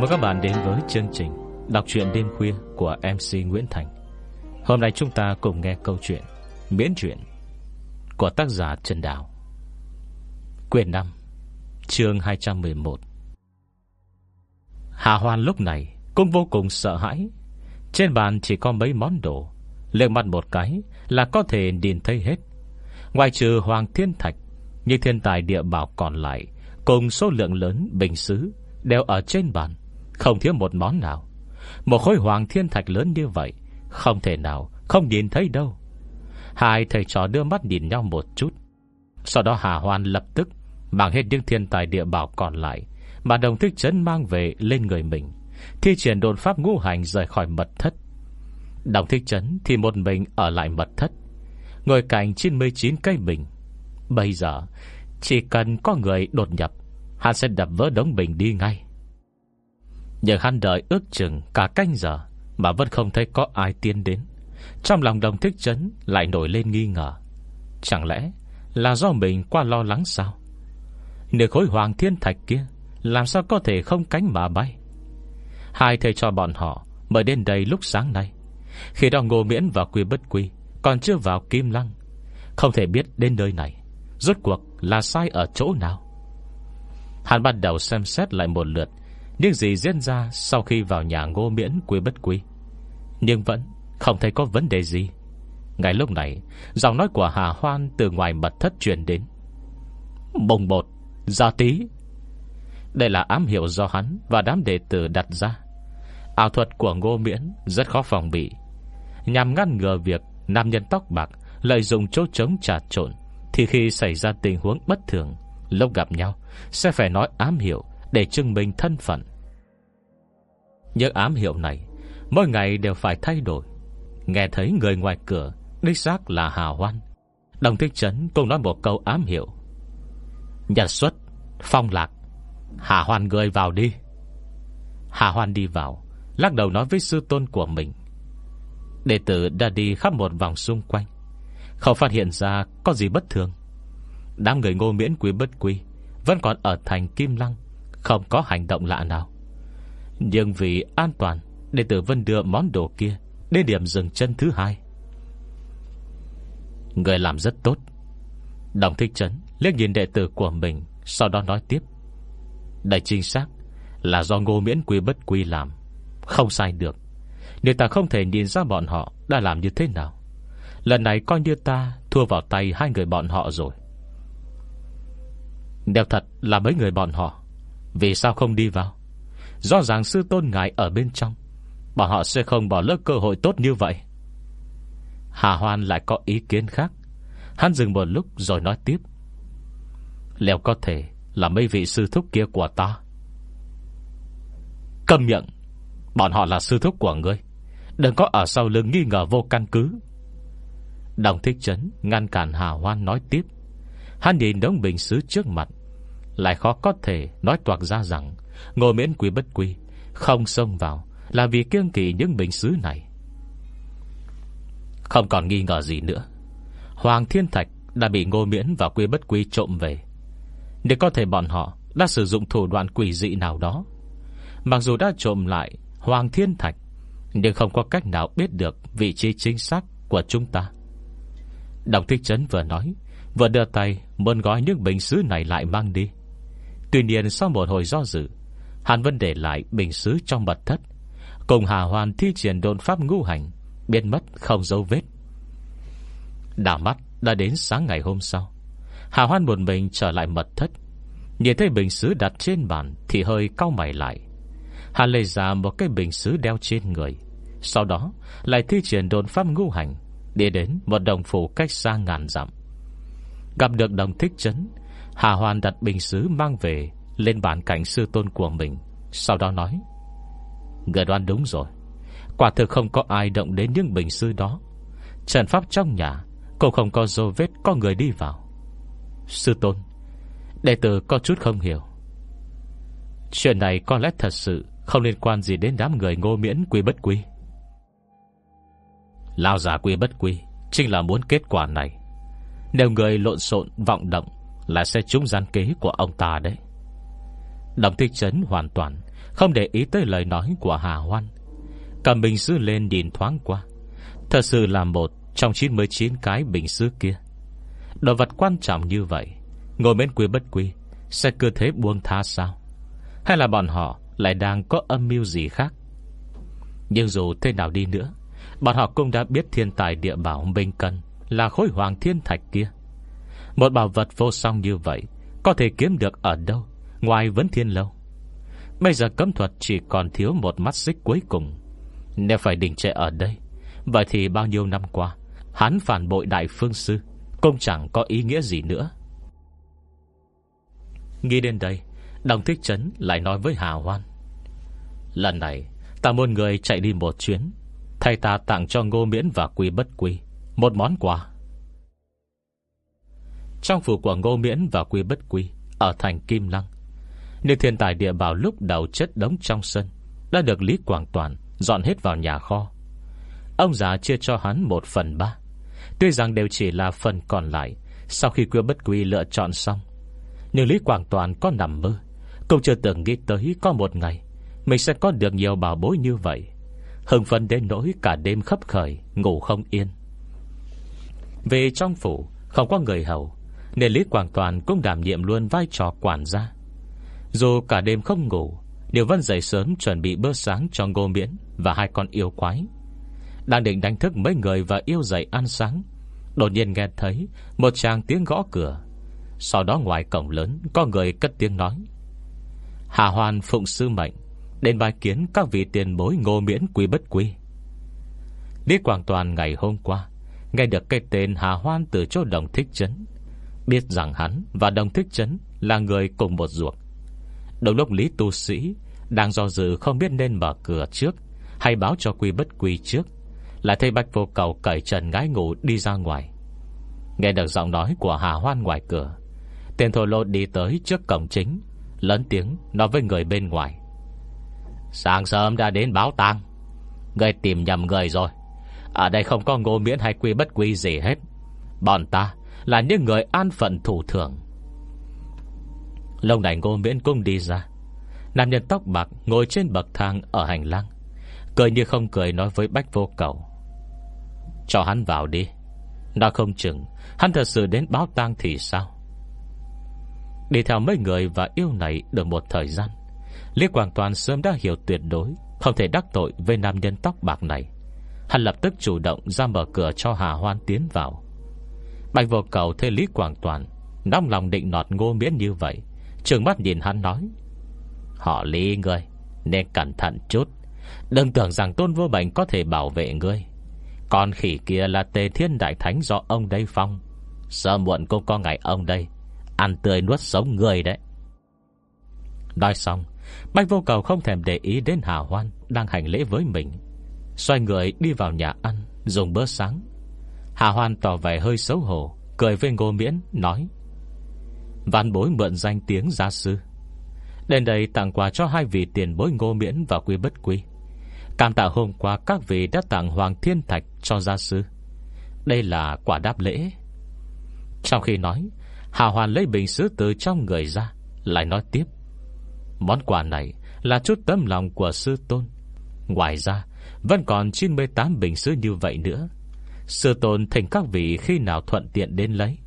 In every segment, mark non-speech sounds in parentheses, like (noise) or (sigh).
mời mừng các bạn đến với chương trình Đọc truyện đêm khuya của MC Nguyễn Thành. Hôm nay chúng ta cùng nghe câu chuyện Miễn truyện Của tác giả Trần Đào. Quyền 5 Chương 211 Hà Hoan lúc này Cũng vô cùng sợ hãi. Trên bàn chỉ có mấy món đồ. Lên mặt một cái là có thể nhìn thấy hết. Ngoài trừ Hoàng Thiên Thạch, Như thiên tài địa bảo còn lại, Cùng số lượng lớn bình xứ Đều ở trên bàn. Không thiếu một món nào. Một khối hoàng thiên thạch lớn như vậy, Không thể nào, không nhìn thấy đâu. Hai thầy trò đưa mắt nhìn nhau một chút. Sau đó Hà Hoan lập tức Mang hết những thiên tài địa bảo còn lại Mà đồng thích chấn mang về lên người mình, Thi triển đồn pháp ngũ hành rời khỏi mật thất. Đồng thích chấn thì một mình ở lại mật thất, Ngồi cạnh 99 cây bình. Bây giờ, Chỉ cần có người đột nhập, Hắn sẽ đập vỡ đống bình đi ngay. Nhưng hắn đợi ước chừng Cả canh giờ Mà vẫn không thấy có ai tiến đến. Trong lòng đồng thích chấn lại nổi lên nghi ngờ. Chẳng lẽ Là do mình qua lo lắng sao? Nửa khối hoàng thiên thạch kia, Làm sao có thể không cánh mà bay? Hai thầy cho bọn họ Mới đến đây lúc sáng nay. Khi đó ngô miễn và quy bất quy Còn chưa vào kim lăng, Không thể biết đến nơi này. Rốt cuộc là sai ở chỗ nào? Hắn bắt đầu xem xét lại một lượt những gì diễn ra Sau khi vào nhà ngô miễn quý bất quý. Nhưng vẫn không thấy có vấn đề gì. Ngay lúc này, Giọng nói của Hà Hoan từ ngoài mật thất truyền đến. Bồng bột, Gia tí Đây là ám hiệu do hắn Và đám đệ tử đặt ra. Ảo thuật của ngô miễn rất khó phòng bị. Nhằm ngăn ngừa việc Nam nhân tóc bạc Lợi dụng chỗ trống trà trộn, Thì khi xảy ra tình huống bất thường, Lúc gặp nhau, Sẽ phải nói ám hiệu Để chứng minh thân phận. Những ám hiệu này, Mỗi ngày đều phải thay đổi. Nghe thấy người ngoài cửa, Đích xác là Hà Hoan. Đồng Thích Trấn cũng nói một câu ám hiệu. Nhật xuất, Phong lạc, Hà Hoan người vào đi. Hà Hoan đi vào, Lắc đầu nói với sư tôn của mình. Đệ tử đã đi khắp một vòng xung quanh, Không phát hiện ra có gì bất thường. Đám người ngô miễn quý bất quy, Vẫn còn ở thành Kim Lăng, Không có hành động lạ nào. Nhưng vì an toàn, Đệ tử Vân đưa món đồ kia Đến điểm dừng chân thứ hai. Người làm rất tốt. Đồng thích trấn liếc nhìn đệ tử của mình, Sau đó nói tiếp. Đây chính xác Là do ngô miễn quy bất quy làm, Không sai được. Nếu ta không thể nhìn ra bọn họ Đã làm như thế nào, Lần này coi như ta thua vào tay hai người bọn họ rồi. Đều thật là mấy người bọn họ, Vì sao không đi vào? Rõ ràng sư tôn ngài ở bên trong. Bọn họ sẽ không bỏ lỡ cơ hội tốt như vậy. Hà Hoan lại có ý kiến khác. Hắn dừng một lúc rồi nói tiếp. Liệu có thể Là mấy vị sư thúc kia của ta? Cầm miệng. Bọn họ là sư thúc của ngươi. Đừng có ở sau lưng nghi ngờ vô căn cứ. Đồng thích chấn Ngăn cản Hà Hoan nói tiếp. Hắn nhìn đống bình xứ trước mặt. Lại khó có thể nói toạc ra rằng Ngô miễn quý bất quy, Không xông vào, Là vì kiêng kỵ những bình xứ này. Không còn nghi ngờ gì nữa, Hoàng Thiên Thạch Đã bị ngô miễn và Quy bất quy trộm về. Để có thể bọn họ Đã sử dụng thủ đoạn quỷ dị nào đó. Mặc dù đã trộm lại Hoàng Thiên Thạch, Nhưng không có cách nào biết được Vị trí chính xác của chúng ta. Đồng Thích Trấn vừa nói, Vừa đưa tay muốn gói những bình xứ này lại mang đi. Tuy nhiên sau một hồi do dự Hàn Vân để lại bình xứ trong mật thất. Cùng Hà Hoàn thi triển đồn pháp ngũ hành, Biến mất không dấu vết. Đảo mắt đã đến sáng ngày hôm sau. Hà Hoan một mình trở lại mật thất. Nhìn thấy bình xứ đặt trên bàn Thì hơi cau mày lại. Hà lấy ra một cái bình xứ đeo trên người. Sau đó lại thi triển đồn pháp ngũ hành, Đi đến một đồng phủ cách xa ngàn dặm. Gặp được đồng thích chấn, Hà Hoàn đặt bình xứ mang về lên bàn cảnh sư tôn của mình, Sau đó nói, Người đoán đúng rồi. Quả thực không có ai động đến những bình sư đó. Trần pháp trong nhà Cũng không có dấu vết có người đi vào. Sư tôn, Đệ tử có chút không hiểu. Chuyện này có lẽ thật sự Không liên quan gì đến đám người ngô miễn quy bất quy. Lao giả quy bất quy Chính là muốn kết quả này. Nếu người lộn xộn vọng động Là sẽ trúng gian kế của ông ta đấy. Đồng thích chấn hoàn toàn, Không để ý tới lời nói của Hà Hoan. Cầm bình sứ lên nhìn thoáng qua. Thật sự là một Trong 99 cái bình sứ kia. Đồ vật quan trọng như vậy, Ngồi bên quy bất quy, Sẽ cứ thế buông tha sao? Hay là bọn họ lại đang có âm mưu gì khác? Nhưng dù thế nào đi nữa, Bọn họ cũng đã biết thiên tài địa bảo Minh Cân Là khối hoàng thiên thạch kia. Một bảo vật vô song như vậy Có thể kiếm được ở đâu? Ngoài vấn thiên lâu, Bây giờ cấm thuật chỉ còn thiếu một mắt xích cuối cùng. Nếu phải đình trệ ở đây, Vậy thì bao nhiêu năm qua, Hắn phản bội đại phương sư Cũng chẳng có ý nghĩa gì nữa. Nghĩ đến đây, Đồng Thích Trấn lại nói với Hà Hoan, Lần này, Ta muốn người chạy đi một chuyến Thầy ta tặng cho ngô miễn và quy bất quy Một món quà. Trong phủ của ngô miễn và quy bất quy Ở thành Kim Lăng nếu thiên tài địa bảo lúc đầu chất đống trong sân, Đã được Lý Quảng Toàn Dọn hết vào nhà kho. Ông già chia cho hắn một phần ba. Tuy rằng đều chỉ là phần còn lại, Sau khi quy bất quy lựa chọn xong, Nhưng Lý Quảng Toàn có nằm mơ. Cũng chưa từng nghĩ tới có một ngày, Mình sẽ có được nhiều bảo bối như vậy. Hưng phấn đến nỗi cả đêm khấp khởi, Ngủ không yên. Về trong phủ, Không có người hầu, Nên Lý Quảng Toàn cũng đảm nhiệm luôn vai trò quản gia. Dù cả đêm không ngủ, Điều Vân dậy sớm chuẩn bị bữa sáng cho Ngô Miễn Và hai con yêu quái. Đang định đánh thức mấy người và yêu dậy ăn sáng, Đột nhiên nghe thấy Một chàng tiếng gõ cửa. Sau đó ngoài cổng lớn, Có người cất tiếng nói, Hà Hoàn phụng sư mệnh, Đến bài kiến các vị tiền bối ngô miễn quý bất quý Lý Quảng Toàn ngày hôm qua Nghe được cái tên Hà Hoan từ chỗ đồng thích chấn, Biết rằng hắn và đồng thích chấn Là người cùng một ruột. Đồng lúc Lý Tu Sĩ Đang do dự không biết nên mở cửa trước Hay báo cho quy bất quy trước. Lại thấy Bạch Vô Cầu cởi trần ngái ngủ đi ra ngoài. Nghe được giọng nói của Hà Hoan ngoài cửa, Tên thổ lô đi tới trước cổng chính, Lớn tiếng nói với người bên ngoài. Sáng sớm đã đến báo tang Người tìm nhầm người rồi. Ở đây không có ngô miễn hay quy bất quy gì hết. Bọn ta là những người an phận thủ thường lông đại ngô miễn cung đi ra. Nam nhân tóc bạc ngồi trên bậc thang ở hành lang, Cười như không cười nói với bách vô cầu. Cho hắn vào đi. Nó không chừng, Hắn thật sự đến báo tang thì sao? Đi theo mấy người và yêu này được một thời gian Lý Quảng Toàn sớm đã hiểu tuyệt đối, Không thể đắc tội với nam nhân tóc bạc này. Hắn lập tức chủ động ra mở cửa cho Hà Hoan tiến vào. Bạch vô cầu thấy Lý Quảng Toàn, Nóng lòng định nọt ngô miễn như vậy Trường mắt nhìn hắn nói, Họ Lý ngươi, Nên cẩn thận chút. Đừng tưởng rằng tôn vô bệnh có thể bảo vệ ngươi. Con khỉ kia là tề thiên đại thánh do ông đây phong. Sợ muộn cô có ngày ông đây, Ăn tươi nuốt sống người đấy. Nói xong, Bách vô cầu không thèm để ý đến Hà Hoan Đang hành lễ với mình. Xoay người đi vào nhà ăn, Dùng bữa sáng. Hà Hoan tỏ vẻ hơi xấu hổ, Cười với Ngô Miễn, nói Văn bối mượn danh tiếng gia sư. Đến đây tặng quà cho hai vị tiền bối Ngô Miễn và Quy Bất Quy Cảm tạ hôm qua các vị đã tặng Hoàng Thiên Thạch cho gia sư. Đây là quả đáp lễ. Trong khi nói, Hà Hoàn lấy bình sứ từ trong người ra, Lại nói tiếp. Món quà này là chút tấm lòng của sư tôn. Ngoài ra, Vẫn còn 98 bình sứ như vậy nữa. Sư tôn thỉnh các vị khi nào thuận tiện đến lấy.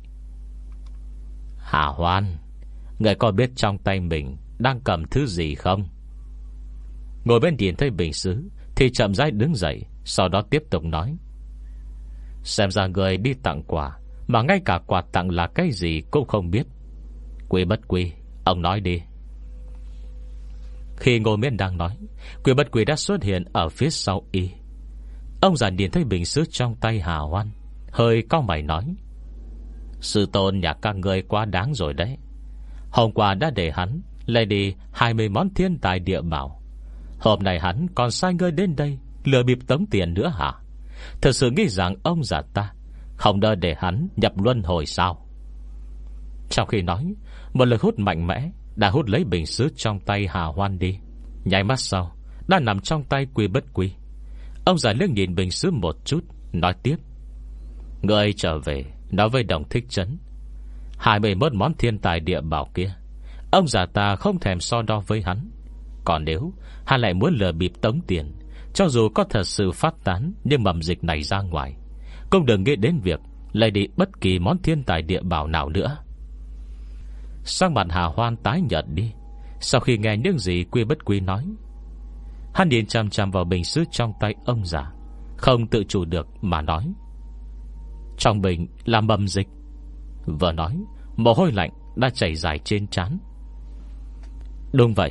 Hà Hoan, Người có biết trong tay mình Đang cầm thứ gì không? Ngồi bên điện thấy bình sứ Thì chậm rãi đứng dậy, Sau đó tiếp tục nói. Xem ra người đi tặng quà, Mà ngay cả quà tặng là cái gì Cũng không biết. Quy bất quy, Ông nói đi. Khi Ngô Miễn đang nói Quý bất quý đã xuất hiện ở phía sau y. Ông già nhìn thấy bình sứ trong tay Hà Hoan, Hơi cao mày nói. Sư tôn nhà các người quá đáng rồi đấy. Hôm qua đã để hắn Lấy đi 20 món thiên tài địa bảo. Hôm nay hắn còn sai ngươi đến đây Lừa bịp tống tiền nữa hả? Thật sự nghĩ rằng ông già ta Không đợi để hắn nhập luân hồi sao? Trong khi nói, Một lực hút mạnh mẽ đã hút lấy bình sứ trong tay Hà Hoan đi. Nhảy mắt sau, Đã nằm trong tay quy bất quy. Ông già lưng nhìn bình sứ một chút, Nói tiếp. Người trở về Nói với đồng thích chấn Hai mươi mốt món thiên tài địa bảo kia, Ông già ta không thèm so đo với hắn. Còn nếu Hắn lại muốn lừa bịp tống tiền, Cho dù có thật sự phát tán Nhưng mầm dịch này ra ngoài, Cũng đừng nghĩ đến việc Lấy đi bất kỳ món thiên tài địa bảo nào nữa. Sang mặt Hà Hoan tái nhợt đi, Sau khi nghe những gì Quy bất quy nói. Hắn nhìn chăm chăm vào bình sứ trong tay ông già, Không tự chủ được mà nói trong bình là mầm dịch. Vừa nói, Mồ hôi lạnh đã chảy dài trên trán. Đúng vậy,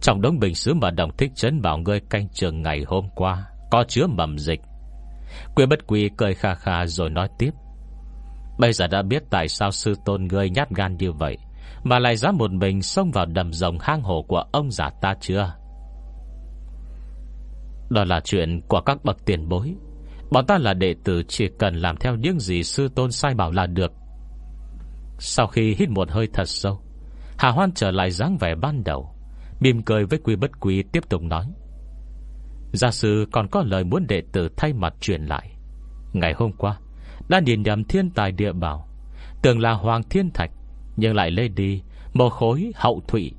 Trong đống bình sứ mà đồng thích chấn bảo ngươi canh trường ngày hôm qua, Có chứa mầm dịch. Quyên bất quy cười kha kha rồi nói tiếp. Bây giờ đã biết tại sao sư tôn ngươi nhát gan như vậy, Mà lại dám một mình xông vào đầm rồng hang hồ của ông giả ta chưa? Đó là chuyện của các bậc tiền bối. Bọn ta là đệ tử Chỉ cần làm theo những gì sư tôn sai bảo là được. Sau khi hít một hơi thật sâu, Hà Hoan trở lại dáng vẻ ban đầu, Mỉm cười với quy bất quý tiếp tục nói. Gia sư còn có lời muốn đệ tử thay mặt truyền lại. Ngày hôm qua, Đã nhìn nhầm thiên tài địa bảo, Tưởng là Hoàng Thiên Thạch, Nhưng lại lê đi Một khối hậu thụy.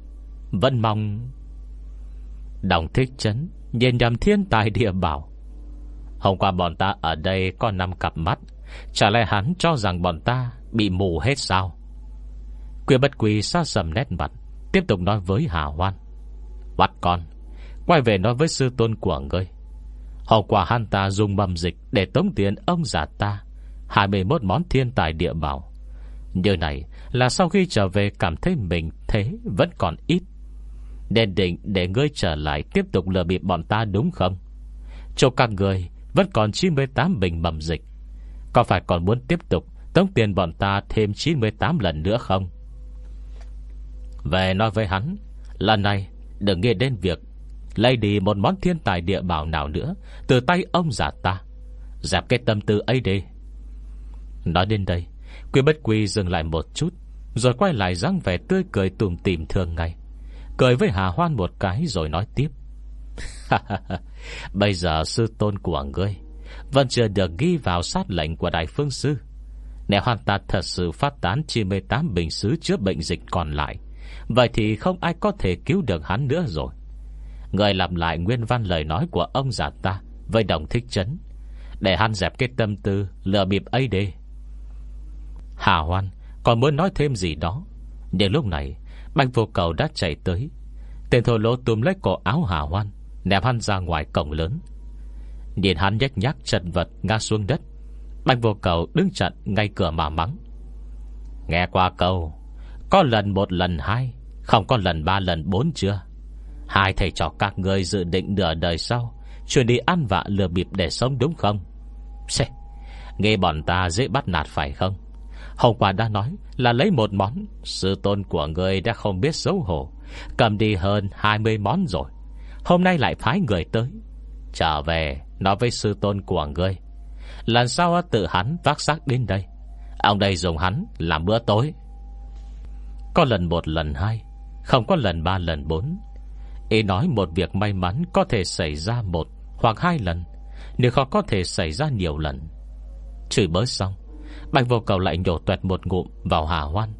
Vẫn mong Đồng thích chấn Nhìn nhầm thiên tài địa bảo Hôm qua bọn ta ở đây có năm cặp mắt. Chả lẽ hắn cho rằng bọn ta Bị mù hết sao? Quyên bất quỳ xa sầm nét mặt, Tiếp tục nói với Hà Hoan. Bắt con, Quay về nói với sư tôn của ngươi. Hôm qua hắn ta dùng mầm dịch Để tống tiền ông già ta 21 món thiên tài địa bảo. Như này là sau khi trở về Cảm thấy mình thế vẫn còn ít. Nên định để ngươi trở lại Tiếp tục lừa bịp bọn ta đúng không? Cho các người vẫn còn 98 bình mầm dịch. Có phải còn muốn tiếp tục Tống tiền bọn ta thêm 98 lần nữa không? Về nói với hắn, Lần này đừng nghe đến việc Lấy đi một món thiên tài địa bảo nào nữa Từ tay ông già ta. Dẹp cái tâm tư ấy đi. Nói đến đây, Quy bất quy dừng lại một chút, Rồi quay lại răng vẻ tươi cười tùm tìm thường ngày, Cười với Hà Hoan một cái Rồi nói tiếp. (laughs) Bây giờ sư tôn của ngươi Vẫn chưa được ghi vào sát lệnh của Đại Phương Sư. Nếu hoàn ta thật sự phát tán 98 bình xứ chữa bệnh dịch còn lại. Vậy thì không ai có thể cứu được hắn nữa rồi. Người làm lại nguyên văn lời nói của ông già ta Với đồng thích chấn. Để hắn dẹp cái tâm tư, Lừa bịp ấy đi. Hà Hoan, còn muốn nói thêm gì đó? Nhưng lúc này, Bạch vô cầu đã chạy tới. Tên thổ lỗ túm lấy cổ áo Hà Hoan Ném hắn ra ngoài cổng lớn. Nhìn hắn nhách nhác chật vật ngã xuống đất Bạch vô cầu đứng chặn ngay cửa mà mắng. Nghe qua câu Có lần một lần hai Không có lần ba lần bốn chưa? Hai thầy trò các người dự định nửa đời sau Chuyển đi ăn vạ lừa bịp để sống đúng không? Xê, Nghe bọn ta dễ bắt nạt phải không? Hôm qua đã nói là lấy một món Sư tôn của người đã không biết xấu hổ Cầm đi hơn 20 món rồi. Hôm nay lại phái người tới. Trở về, Nói với sư tôn của người Lần sau tự hắn vác xác đến đây. Ông đây dùng hắn làm bữa tối. Có lần một, lần hai, Không có lần ba, lần bốn. Ý nói một việc may mắn Có thể xảy ra một hoặc hai lần, Nếu khó có thể xảy ra nhiều lần. Chửi bới xong, Bạch vô cầu lại nhổ tuẹt một ngụm vào hà hoan,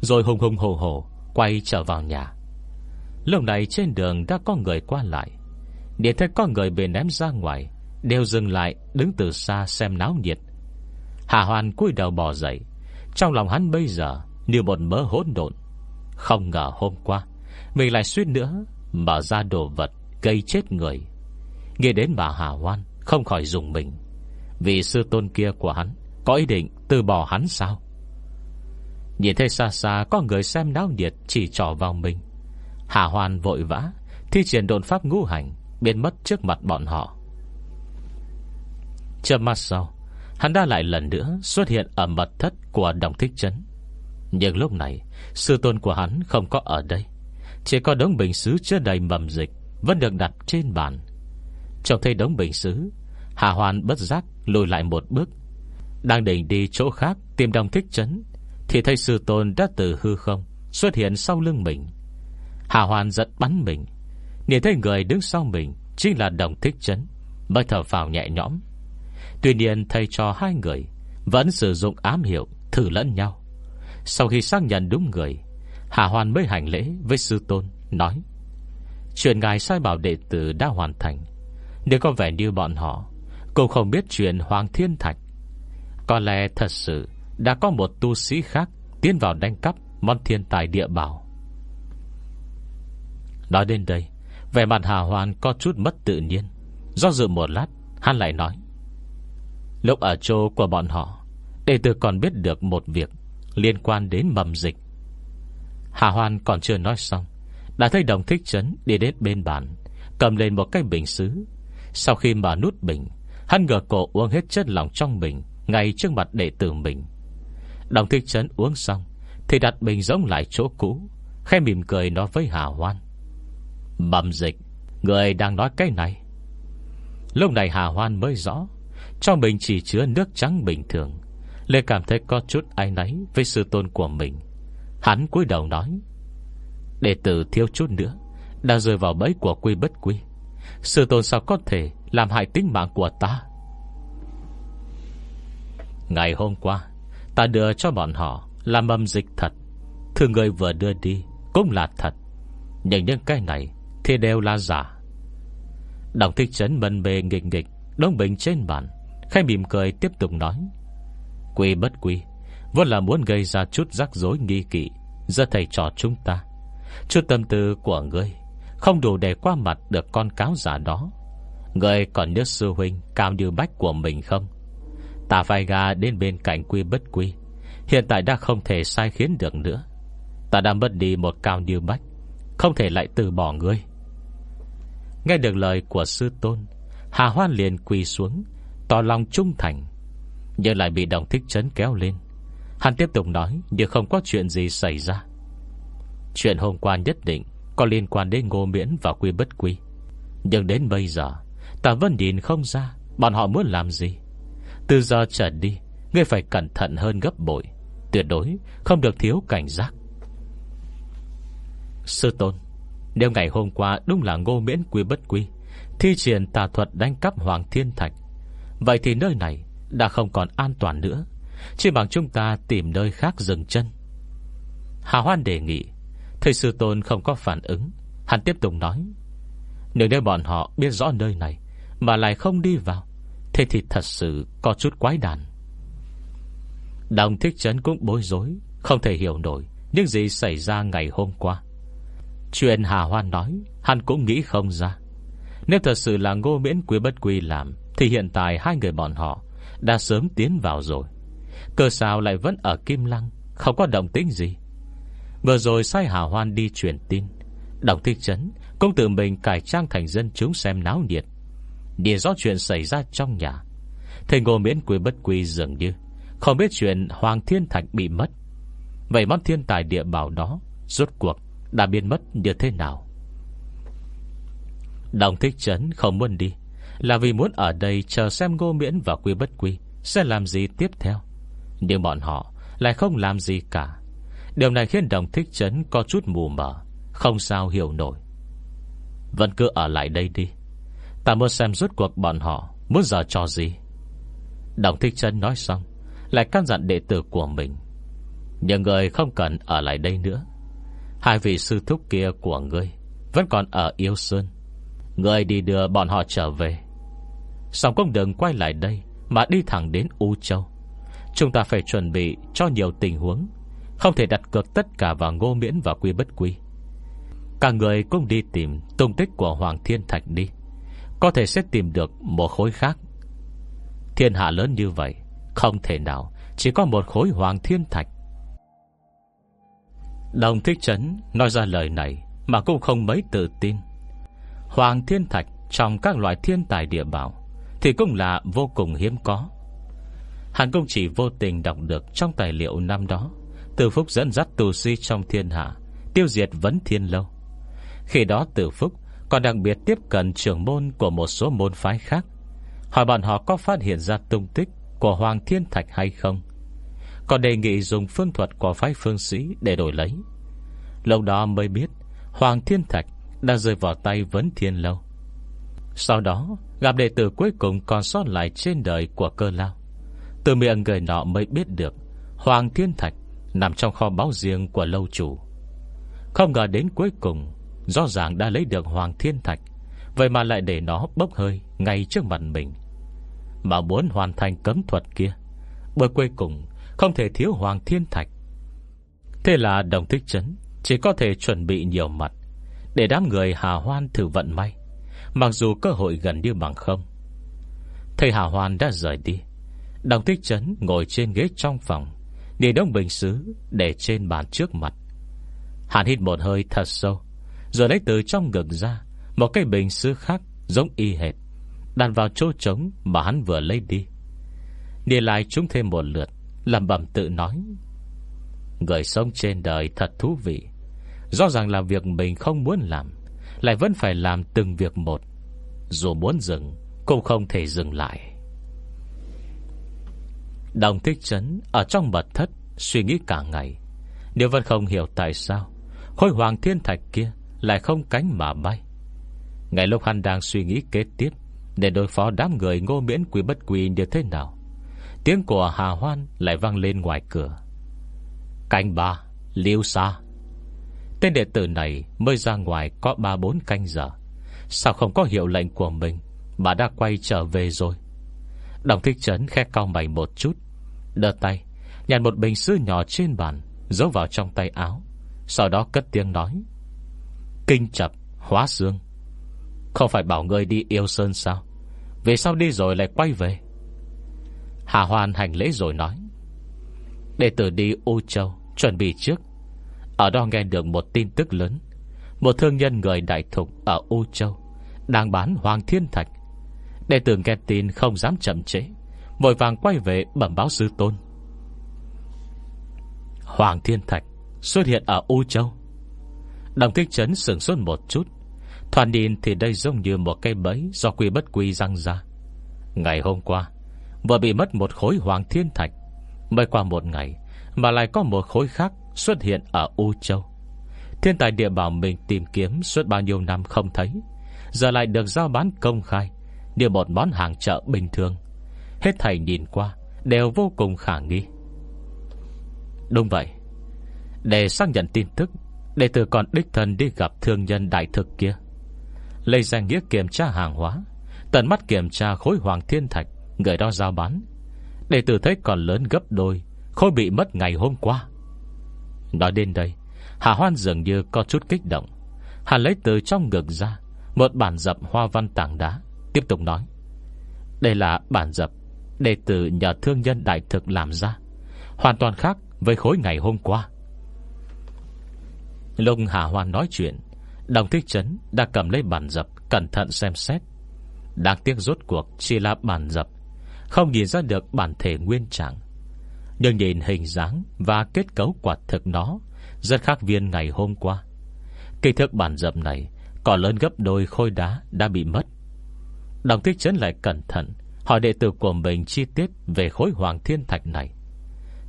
Rồi hùng hùng hồ hồ Quay trở vào nhà. Lúc này trên đường đã có người qua lại. Để thấy có người bị ném ra ngoài, Đều dừng lại, đứng từ xa xem náo nhiệt. Hà Hoan cúi đầu bò dậy. Trong lòng hắn bây giờ Như một mớ hỗn độn. Không ngờ hôm qua, Mình lại suýt nữa Mở ra đồ vật gây chết người. Nghe đến bà Hà Hoan Không khỏi dùng mình. Vì sư tôn kia của hắn Có ý định từ bỏ hắn sao? Nhìn thấy xa xa Có người xem náo nhiệt chỉ trỏ vào mình. Hà Hoan vội vã, Thi triển đồn pháp ngũ hành, Biến mất trước mặt bọn họ. Chợt mắt sau, Hắn đã lại lần nữa xuất hiện Ở mật thất của đồng thích trấn Nhưng lúc này, Sư tôn của hắn không có ở đây. Chỉ có đống bình xứ chứa đầy mầm dịch Vẫn được đặt trên bàn. Trong thấy đống bình xứ, Hà Hoan bất giác lùi lại một bước. Đang định đi chỗ khác Tìm đồng thích trấn Thì thấy sư tôn đã từ hư không Xuất hiện sau lưng mình. Hà Hoan giật bắn mình. Nhìn thấy người đứng sau mình Chính là đồng thích Chấn, Mới thở phào nhẹ nhõm. Tuy nhiên thầy cho hai người Vẫn sử dụng ám hiệu thử lẫn nhau. Sau khi xác nhận đúng người Hà Hoan mới hành lễ với sư tôn Nói Chuyện ngài sai bảo đệ tử đã hoàn thành. Nếu có vẻ như bọn họ Cũng không biết chuyện Hoàng Thiên Thạch. Có lẽ thật sự Đã có một tu sĩ khác Tiến vào đánh cắp món thiên tài địa bảo. Nói đến đây, Vẻ mặt Hà Hoàn có chút mất tự nhiên. Do dự một lát, Hắn lại nói, Lúc ở chỗ của bọn họ Đệ tử còn biết được một việc Liên quan đến mầm dịch. Hà Hoan còn chưa nói xong, Đã thấy đồng thích chấn đi đến bên bàn, Cầm lên một cái bình xứ. Sau khi mà nút bình, Hắn ngờ cổ uống hết chất lỏng trong bình, Ngay trước mặt đệ tử mình. Đồng thích chấn uống xong, Thì đặt bình giống lại chỗ cũ, Khẽ mỉm cười nói với Hà Hoan Mầm dịch, Người đang nói cái này. Lúc này Hà Hoan mới rõ Trong mình chỉ chứa nước trắng bình thường. Lê cảm thấy có chút ai náy Với sư tôn của mình. Hắn cúi đầu nói, Đệ tử thiếu chút nữa, Đã rơi vào bẫy của quy bất quy. Sư tôn sao có thể Làm hại tính mạng của ta? Ngày hôm qua, Ta đưa cho bọn họ Làm âm dịch thật. Thư người vừa đưa đi Cũng là thật. Nhưng những cái này thì đều là giả. Đồng thích trấn mân bề nghịch nghịch Đông bình trên bàn Khai mỉm cười tiếp tục nói. Quy bất quy, Vốn là muốn gây ra chút rắc rối nghi kỵ Giữa thầy trò chúng ta. Chút tâm tư của ngươi Không đủ để qua mặt được con cáo giả đó. Ngươi còn nhớ sư huynh Cao như bách của mình không? Ta vai gà đến bên cạnh quy bất quy, Hiện tại đã không thể sai khiến được nữa. Ta đã mất đi một cao như bách, Không thể lại từ bỏ ngươi. Nghe được lời của sư tôn, Hà Hoan liền quỳ xuống, Tỏ lòng trung thành, Nhưng lại bị đồng thích chấn kéo lên. Hắn tiếp tục nói, Như không có chuyện gì xảy ra. Chuyện hôm qua nhất định Có liên quan đến ngô miễn và quy bất quy. Nhưng đến bây giờ, Ta vẫn nhìn không ra Bọn họ muốn làm gì. Từ giờ trở đi, Ngươi phải cẩn thận hơn gấp bội, Tuyệt đối không được thiếu cảnh giác. Sư tôn nếu ngày hôm qua đúng là ngô miễn quy bất quy, Thi triển tà thuật đánh cắp Hoàng Thiên Thạch, Vậy thì nơi này Đã không còn an toàn nữa. Chỉ bằng chúng ta tìm nơi khác dừng chân. Hà Hoan đề nghị, Thầy sư tôn không có phản ứng. Hắn tiếp tục nói, Nếu nếu bọn họ biết rõ nơi này Mà lại không đi vào, Thế thì thật sự có chút quái đàn. Đồng thích trấn cũng bối rối, Không thể hiểu nổi Những gì xảy ra ngày hôm qua. Chuyện Hà Hoan nói, Hắn cũng nghĩ không ra. Nếu thật sự là ngô miễn quý bất quy làm, Thì hiện tại hai người bọn họ Đã sớm tiến vào rồi. Cơ sao lại vẫn ở Kim Lăng, Không có động tính gì? Vừa rồi sai Hà Hoan đi truyền tin. Đồng thị trấn Cũng tự mình cải trang thành dân chúng xem náo nhiệt. Để rõ chuyện xảy ra trong nhà Thầy ngô miễn quý bất quy dường như Không biết chuyện Hoàng Thiên Thạch bị mất. Vậy món thiên tài địa bảo đó, Rốt cuộc đã biến mất như thế nào? Đồng thích trấn không muốn đi, Là vì muốn ở đây chờ xem ngô miễn và quy bất quy Sẽ làm gì tiếp theo. Nhưng bọn họ lại không làm gì cả. Điều này khiến đồng thích trấn có chút mù mờ, Không sao hiểu nổi. Vẫn cứ ở lại đây đi. Ta muốn xem rốt cuộc bọn họ Muốn giờ cho gì. Đồng thích trấn nói xong, Lại căn dặn đệ tử của mình, những người không cần ở lại đây nữa Hai vị sư thúc kia của ngươi Vẫn còn ở Yêu Sơn. Ngươi đi đưa bọn họ trở về. Xong cũng đừng quay lại đây Mà đi thẳng đến U Châu. Chúng ta phải chuẩn bị cho nhiều tình huống, không thể đặt cược tất cả vào ngô miễn và quy bất quy. Cả người cũng đi tìm Tung tích của Hoàng Thiên Thạch đi. Có thể sẽ tìm được một khối khác. Thiên hạ lớn như vậy, Không thể nào Chỉ có một khối Hoàng Thiên Thạch. Đồng Thích Trấn Nói ra lời này Mà cũng không mấy tự tin. Hoàng Thiên Thạch Trong các loại thiên tài địa bảo Thì cũng là vô cùng hiếm có. Hắn cũng chỉ vô tình đọc được Trong tài liệu năm đó Tử Phúc dẫn dắt tù si trong thiên hạ, Tiêu diệt vấn thiên lâu. Khi đó Tử Phúc còn đặc biệt tiếp cận trưởng môn của một số môn phái khác. Hỏi bọn họ có phát hiện ra tung tích Của Hoàng Thiên Thạch hay không? Còn đề nghị dùng phương thuật của phái phương sĩ Để đổi lấy. Lâu đó mới biết, Hoàng Thiên Thạch đã rơi vào tay vấn thiên lâu. Sau đó, Gặp đệ tử cuối cùng còn sót lại trên đời của cơ lao. Từ miệng người nọ mới biết được, Hoàng Thiên Thạch Nằm trong kho báu riêng của lâu chủ. Không ngờ đến cuối cùng, Rõ ràng đã lấy được Hoàng Thiên Thạch, Vậy mà lại để nó bốc hơi Ngay trước mặt mình. Mà muốn hoàn thành cấm thuật kia Bởi cuối cùng không thể thiếu Hoàng Thiên Thạch. Thế là đồng thích chấn Chỉ có thể chuẩn bị nhiều mặt Để đám người hà hoan thử vận may, Mặc dù cơ hội gần như bằng không. Thầy hà hoan đã rời đi. Đồng thích chấn ngồi trên ghế trong phòng, Nhìn đông bình xứ Để trên bàn trước mặt. Hắn hít một hơi thật sâu, Rồi lấy từ trong ngực ra Một cây bình xứ khác giống y hệt, Đặt vào chỗ trống mà hắn vừa lấy đi. Đi lại chúng thêm một lượt làm bẩm tự nói. Người sống trên đời thật thú vị. Rõ ràng là việc mình không muốn làm, Lại vẫn phải làm từng việc một. Dù muốn dừng, Cũng không thể dừng lại. Đồng thích chấn Ở trong mật thất Suy nghĩ cả ngày. Nếu vẫn không hiểu tại sao, Khôi hoàng thiên thạch kia Lại không cánh mà bay. Ngày lúc hắn đang suy nghĩ kế tiếp Để đối phó đám người ngô miễn quý bất quý như thế nào Tiếng của Hà Hoan lại vang lên ngoài cửa. Canh ba, Liêu xa Tên đệ tử này mới ra ngoài Có 3-4 canh giờ. Sao không có hiệu lệnh của mình? Bà đã quay trở về rồi. Đồng thích trấn khe cao mày một chút Đợt tay, Nhặt một bình sứ nhỏ trên bàn, Giấu vào trong tay áo, Sau đó cất tiếng nói. Kinh chập hóa xương Không phải bảo người đi yêu sơn sao? Về sau đi rồi lại quay về? Hà Hoan hành lễ rồi nói, Đệ tử đi U Châu Chuẩn bị trước. Ở đó nghe được một tin tức lớn. Một thương nhân người đại thục ở U Châu Đang bán Hoàng Thiên Thạch. Đệ tử nghe tin không dám chậm trễ, Vội vàng quay về bẩm báo sư tôn. Hoàng Thiên Thạch Xuất hiện ở U Châu. Đồng kích trấn sửng sốt một chút. Thoàn nhìn thì đây giống như một cây bẫy Do quy bất quy răng ra. Ngày hôm qua Vừa bị mất một khối Hoàng Thiên Thạch. Mới qua một ngày, Mà lại có một khối khác xuất hiện ở U Châu. Thiên tài địa bảo mình tìm kiếm Suốt bao nhiêu năm không thấy, Giờ lại được giao bán công khai Như một món hàng chợ bình thường. Hết thầy nhìn qua, Đều vô cùng khả nghi. Đúng vậy, Để xác nhận tin tức, Đệ tử còn đích thân đi gặp thương nhân đại thực kia. Lấy danh nghĩa kiểm tra hàng hóa, Tận mắt kiểm tra khối hoàng thiên thạch Người đó giao bán. Đệ tử thấy còn lớn gấp đôi Khối bị mất ngày hôm qua. Nói đến đây, Hà Hoan dường như có chút kích động. Hà lấy từ trong ngực ra, Một bản dập hoa văn tảng đá, Tiếp tục nói. Đây là bản dập Đệ tử nhờ thương nhân đại thực làm ra, Hoàn toàn khác với khối ngày hôm qua. Lông Hà Hoan nói chuyện, Đồng Thích Trấn đã cầm lấy bản dập Cẩn thận xem xét. Đáng tiếc rốt cuộc chỉ là bản dập không nhìn ra được bản thể nguyên trạng. Nhưng nhìn hình dáng Và kết cấu quả thực nó, Rất khác viên ngày hôm qua. Kỳ thức bản dập này Còn lớn gấp đôi khôi đá đã bị mất. Đồng Thích chấn lại cẩn thận, Hỏi đệ tử của mình chi tiết Về khối hoàng thiên thạch này.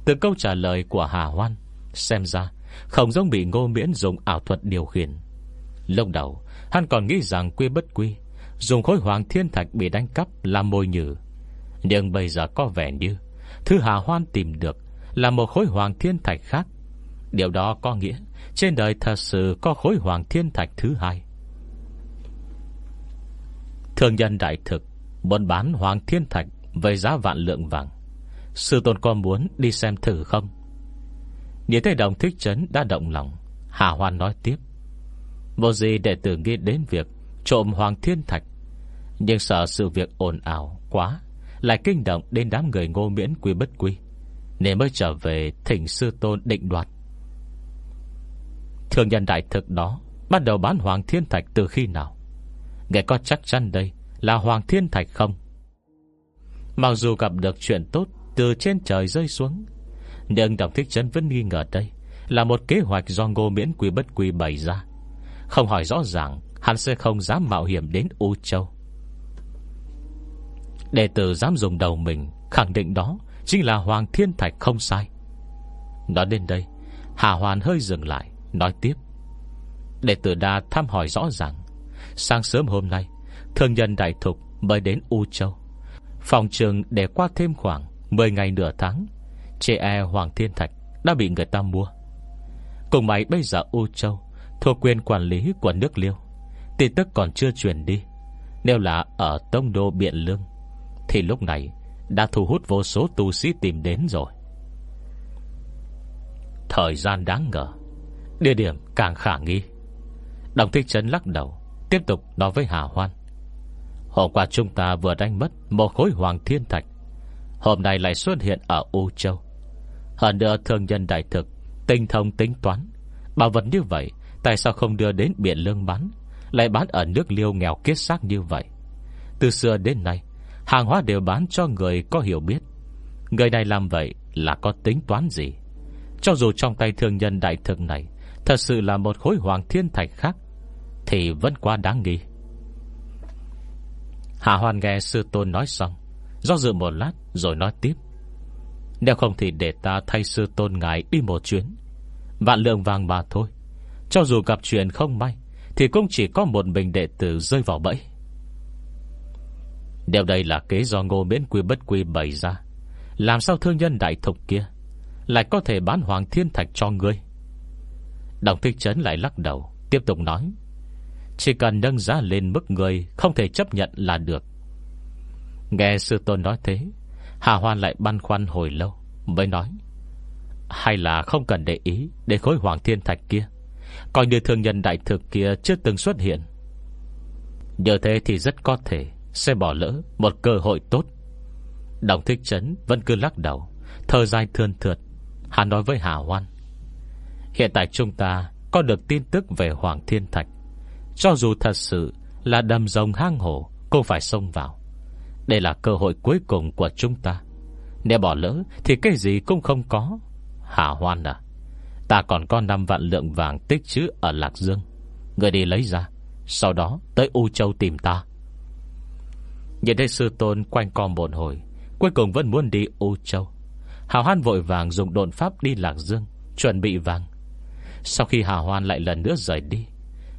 Từ câu trả lời của Hà Hoan, Xem ra Không giống bị ngô miễn dùng ảo thuật điều khiển. Lúc đầu, Hắn còn nghĩ rằng quy bất quy, Dùng khối hoàng thiên thạch bị đánh cắp Làm môi nhử. Nhưng bây giờ có vẻ như Thứ Hà Hoan tìm được Là một khối hoàng thiên thạch khác. Điều đó có nghĩa Trên đời thật sự có khối hoàng thiên thạch thứ hai. Thương nhân đại thực Muốn bán hoàng thiên thạch Với giá vạn lượng vàng. Sư tôn con muốn đi xem thử không? Nhìn thấy đồng thích trấn đã động lòng, Hà Hoan nói tiếp. Vô gì đệ tử nghĩ đến việc Trộm hoàng thiên thạch, Nhưng sợ sự việc ồn ào quá. Lại kinh động đến đám người ngô miễn quy bất quy. Nên mới trở về Thỉnh sư tôn định đoạt. Thường nhân đại thực đó Bắt đầu bán hoàng thiên thạch từ khi nào? Nghe có chắc chắn đây Là hoàng thiên thạch không? Mặc dù gặp được chuyện tốt Từ trên trời rơi xuống, Nhưng Đồng Thích Trấn vẫn nghi ngờ đây Là một kế hoạch do ngô miễn quy bất quy bày ra. Không hỏi rõ ràng, Hắn sẽ không dám mạo hiểm đến U Châu. Đệ tử dám dùng đầu mình Khẳng định đó Chính là Hoàng Thiên Thạch không sai. Nói đến đây, Hà Hoàn hơi dừng lại, Nói tiếp. Đệ tử đã thăm hỏi rõ ràng, Sáng sớm hôm nay, Thương nhân đại thục mới đến U Châu. Phòng trường để qua thêm khoảng 10 ngày nửa tháng Chê e Hoàng Thiên Thạch Đã bị người ta mua. Cùng máy bây giờ U Châu Thuộc quyền quản lý của nước liêu, Tin tức còn chưa truyền đi, Nếu là ở Tông Đô Biện Lương thì lúc này Đã thu hút vô số tu sĩ tìm đến rồi. Thời gian đáng ngờ, Địa điểm càng khả nghi. Đồng Thích Trấn lắc đầu, Tiếp tục nói với Hà Hoan. Hôm qua chúng ta vừa đánh mất Một khối hoàng thiên thạch, Hôm nay lại xuất hiện ở U Châu. Hơn nữa thương nhân đại thực, Tinh thông tính toán, Bảo vật như vậy, Tại sao không đưa đến biển lương bán, Lại bán ở nước liêu nghèo kiết xác như vậy? Từ xưa đến nay Hàng hóa đều bán cho người có hiểu biết. Người này làm vậy là có tính toán gì? Cho dù trong tay thương nhân đại thực này Thật sự là một khối hoàng thiên thạch khác, Thì vẫn quá đáng nghi. Hạ Hoàn nghe sư tôn nói xong, Do dự một lát rồi nói tiếp. Nếu không thì để ta thay sư tôn ngài đi một chuyến. Vạn lượng vàng mà thôi. Cho dù gặp chuyện không may, Thì cũng chỉ có một mình đệ tử rơi vào bẫy. Điều đây là kế do ngô miễn quy bất quy bày ra. Làm sao thương nhân đại thục kia Lại có thể bán hoàng thiên thạch cho ngươi? Đồng thích trấn lại lắc đầu, Tiếp tục nói, Chỉ cần nâng giá lên mức người Không thể chấp nhận là được. Nghe sư tôn nói thế, Hà Hoan lại băn khoăn hồi lâu, Mới nói, Hay là không cần để ý Để khối hoàng thiên thạch kia, Coi như thương nhân đại thực kia chưa từng xuất hiện. Nhờ thế thì rất có thể sẽ bỏ lỡ một cơ hội tốt. Đồng thích trấn vẫn cứ lắc đầu Thơ dài thươn thượt. Hắn nói với Hà Hoan, Hiện tại chúng ta có được tin tức về Hoàng Thiên Thạch. Cho dù thật sự là đầm rồng hang hổ, Cũng phải xông vào. Đây là cơ hội cuối cùng của chúng ta. Nếu bỏ lỡ, Thì cái gì cũng không có. Hà hoan à Ta còn có 5 vạn lượng vàng tích trữ ở Lạc Dương. Người đi lấy ra, Sau đó tới U Châu tìm ta. Nhìn thấy sư tôn quanh co một hồi, Cuối cùng vẫn muốn đi U Châu. Hào Hoan vội vàng dùng độn pháp đi Lạc Dương, Chuẩn bị vàng. Sau khi Hà Hoan lại lần nữa rời đi,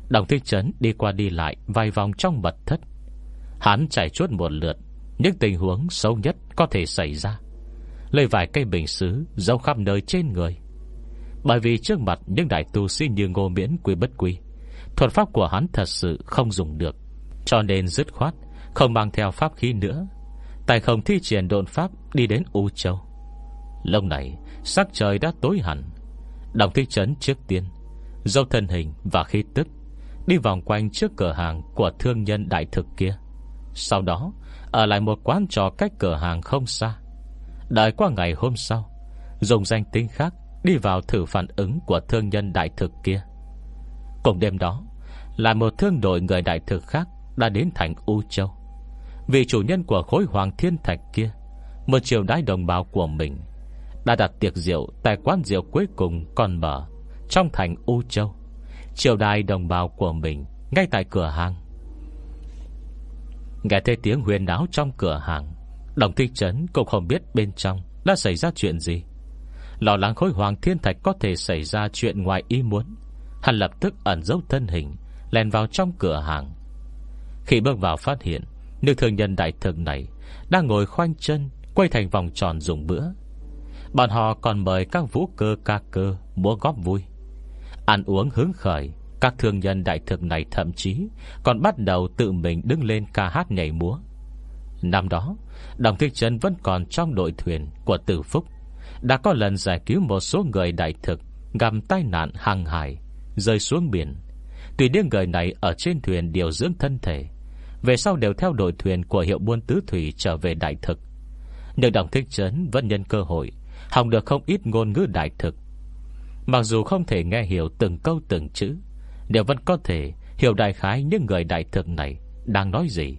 Đồng Thích Trấn đi qua đi lại Vài vòng trong mật thất. Hắn chạy chuốt một lượt, Những tình huống xấu nhất có thể xảy ra. Lấy vài cây bình xứ Dâu khắp nơi trên người. Bởi vì trước mặt những đại tu sĩ như ngô miễn quy bất quy, Thuật pháp của hắn thật sự không dùng được, Cho nên dứt khoát không mang theo pháp khí nữa. Tài không thi triển độn pháp đi đến U Châu. Lâu này, Sắc trời đã tối hẳn. Đồng thị trấn trước tiên Dâu thân hình và khí tức, Đi vòng quanh trước cửa hàng Của thương nhân đại thực kia. Sau đó, ở lại một quán trò cách cửa hàng không xa. Đợi qua ngày hôm sau, Dùng danh tính khác Đi vào thử phản ứng của thương nhân đại thực kia. Cùng đêm đó, Là một thương đội người đại thực khác Đã đến thành U Châu vì chủ nhân của khối hoàng thiên thạch kia, Một triều đái đồng bào của mình đã đặt tiệc rượu Tại quán rượu cuối cùng còn mở Trong thành U Châu. Triều đài đồng bào của mình Ngay tại cửa hàng. Nghe thấy tiếng huyền náo trong cửa hàng, Đồng thị trấn cũng không biết bên trong Đã xảy ra chuyện gì. Lo lắng khối hoàng thiên thạch có thể xảy ra chuyện ngoài ý muốn, Hắn lập tức ẩn dấu thân hình, Lèn vào trong cửa hàng. Khi bước vào phát hiện Nữ thương nhân đại thực này Đang ngồi khoanh chân, Quay thành vòng tròn dùng bữa. Bọn họ còn mời các vũ cơ ca cơ Múa góp vui. Ăn uống hứng khởi, Các thương nhân đại thực này thậm chí Còn bắt đầu tự mình đứng lên ca hát nhảy múa. Năm đó, Đồng Thích Trân vẫn còn trong đội thuyền Của Tử Phúc, Đã có lần giải cứu một số người đại thực Gặp tai nạn hàng hải Rơi xuống biển. Tùy những người này ở trên thuyền điều dưỡng thân thể về sau đều theo đội thuyền Của hiệu buôn tứ thủy trở về đại thực Nhưng Đồng Thích Trấn vẫn nhân cơ hội Học được không ít ngôn ngữ đại thực Mặc dù không thể nghe hiểu từng câu từng chữ Đều vẫn có thể hiểu đại khái những người đại thực này đang nói gì.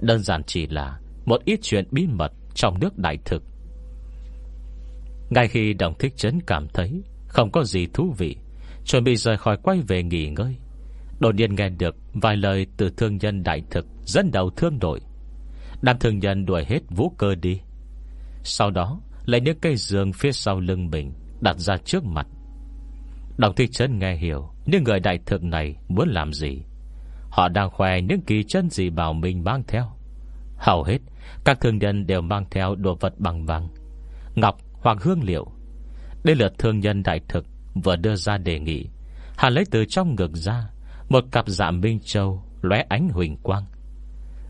Đơn giản chỉ là một ít chuyện bí mật trong nước đại thực. Ngay khi đồng thích chấn cảm thấy không có gì thú vị, chuẩn bị rời khỏi quay về nghỉ ngơi. Đột nhiên nghe được vài lời từ thương nhân đại thực, dẫn đầu thương đội. Đám thương nhân đuổi hết vũ cơ đi. Sau đó, lấy những cây giường phía sau lưng mình, Đặt ra trước mặt Đồng thị trấn nghe hiểu, Những người đại thực này muốn làm gì Họ đang khoe những kỳ chân gì bảo mình mang theo Hầu hết, Các thương nhân đều mang theo đồ vật bằng vàng, Ngọc hoặc hương liệu Đây lượt thương nhân đại thực Vừa đưa ra đề nghị, Hắn lấy từ trong ngực ra một cặp dạ Minh Châu lóe ánh huỳnh quang.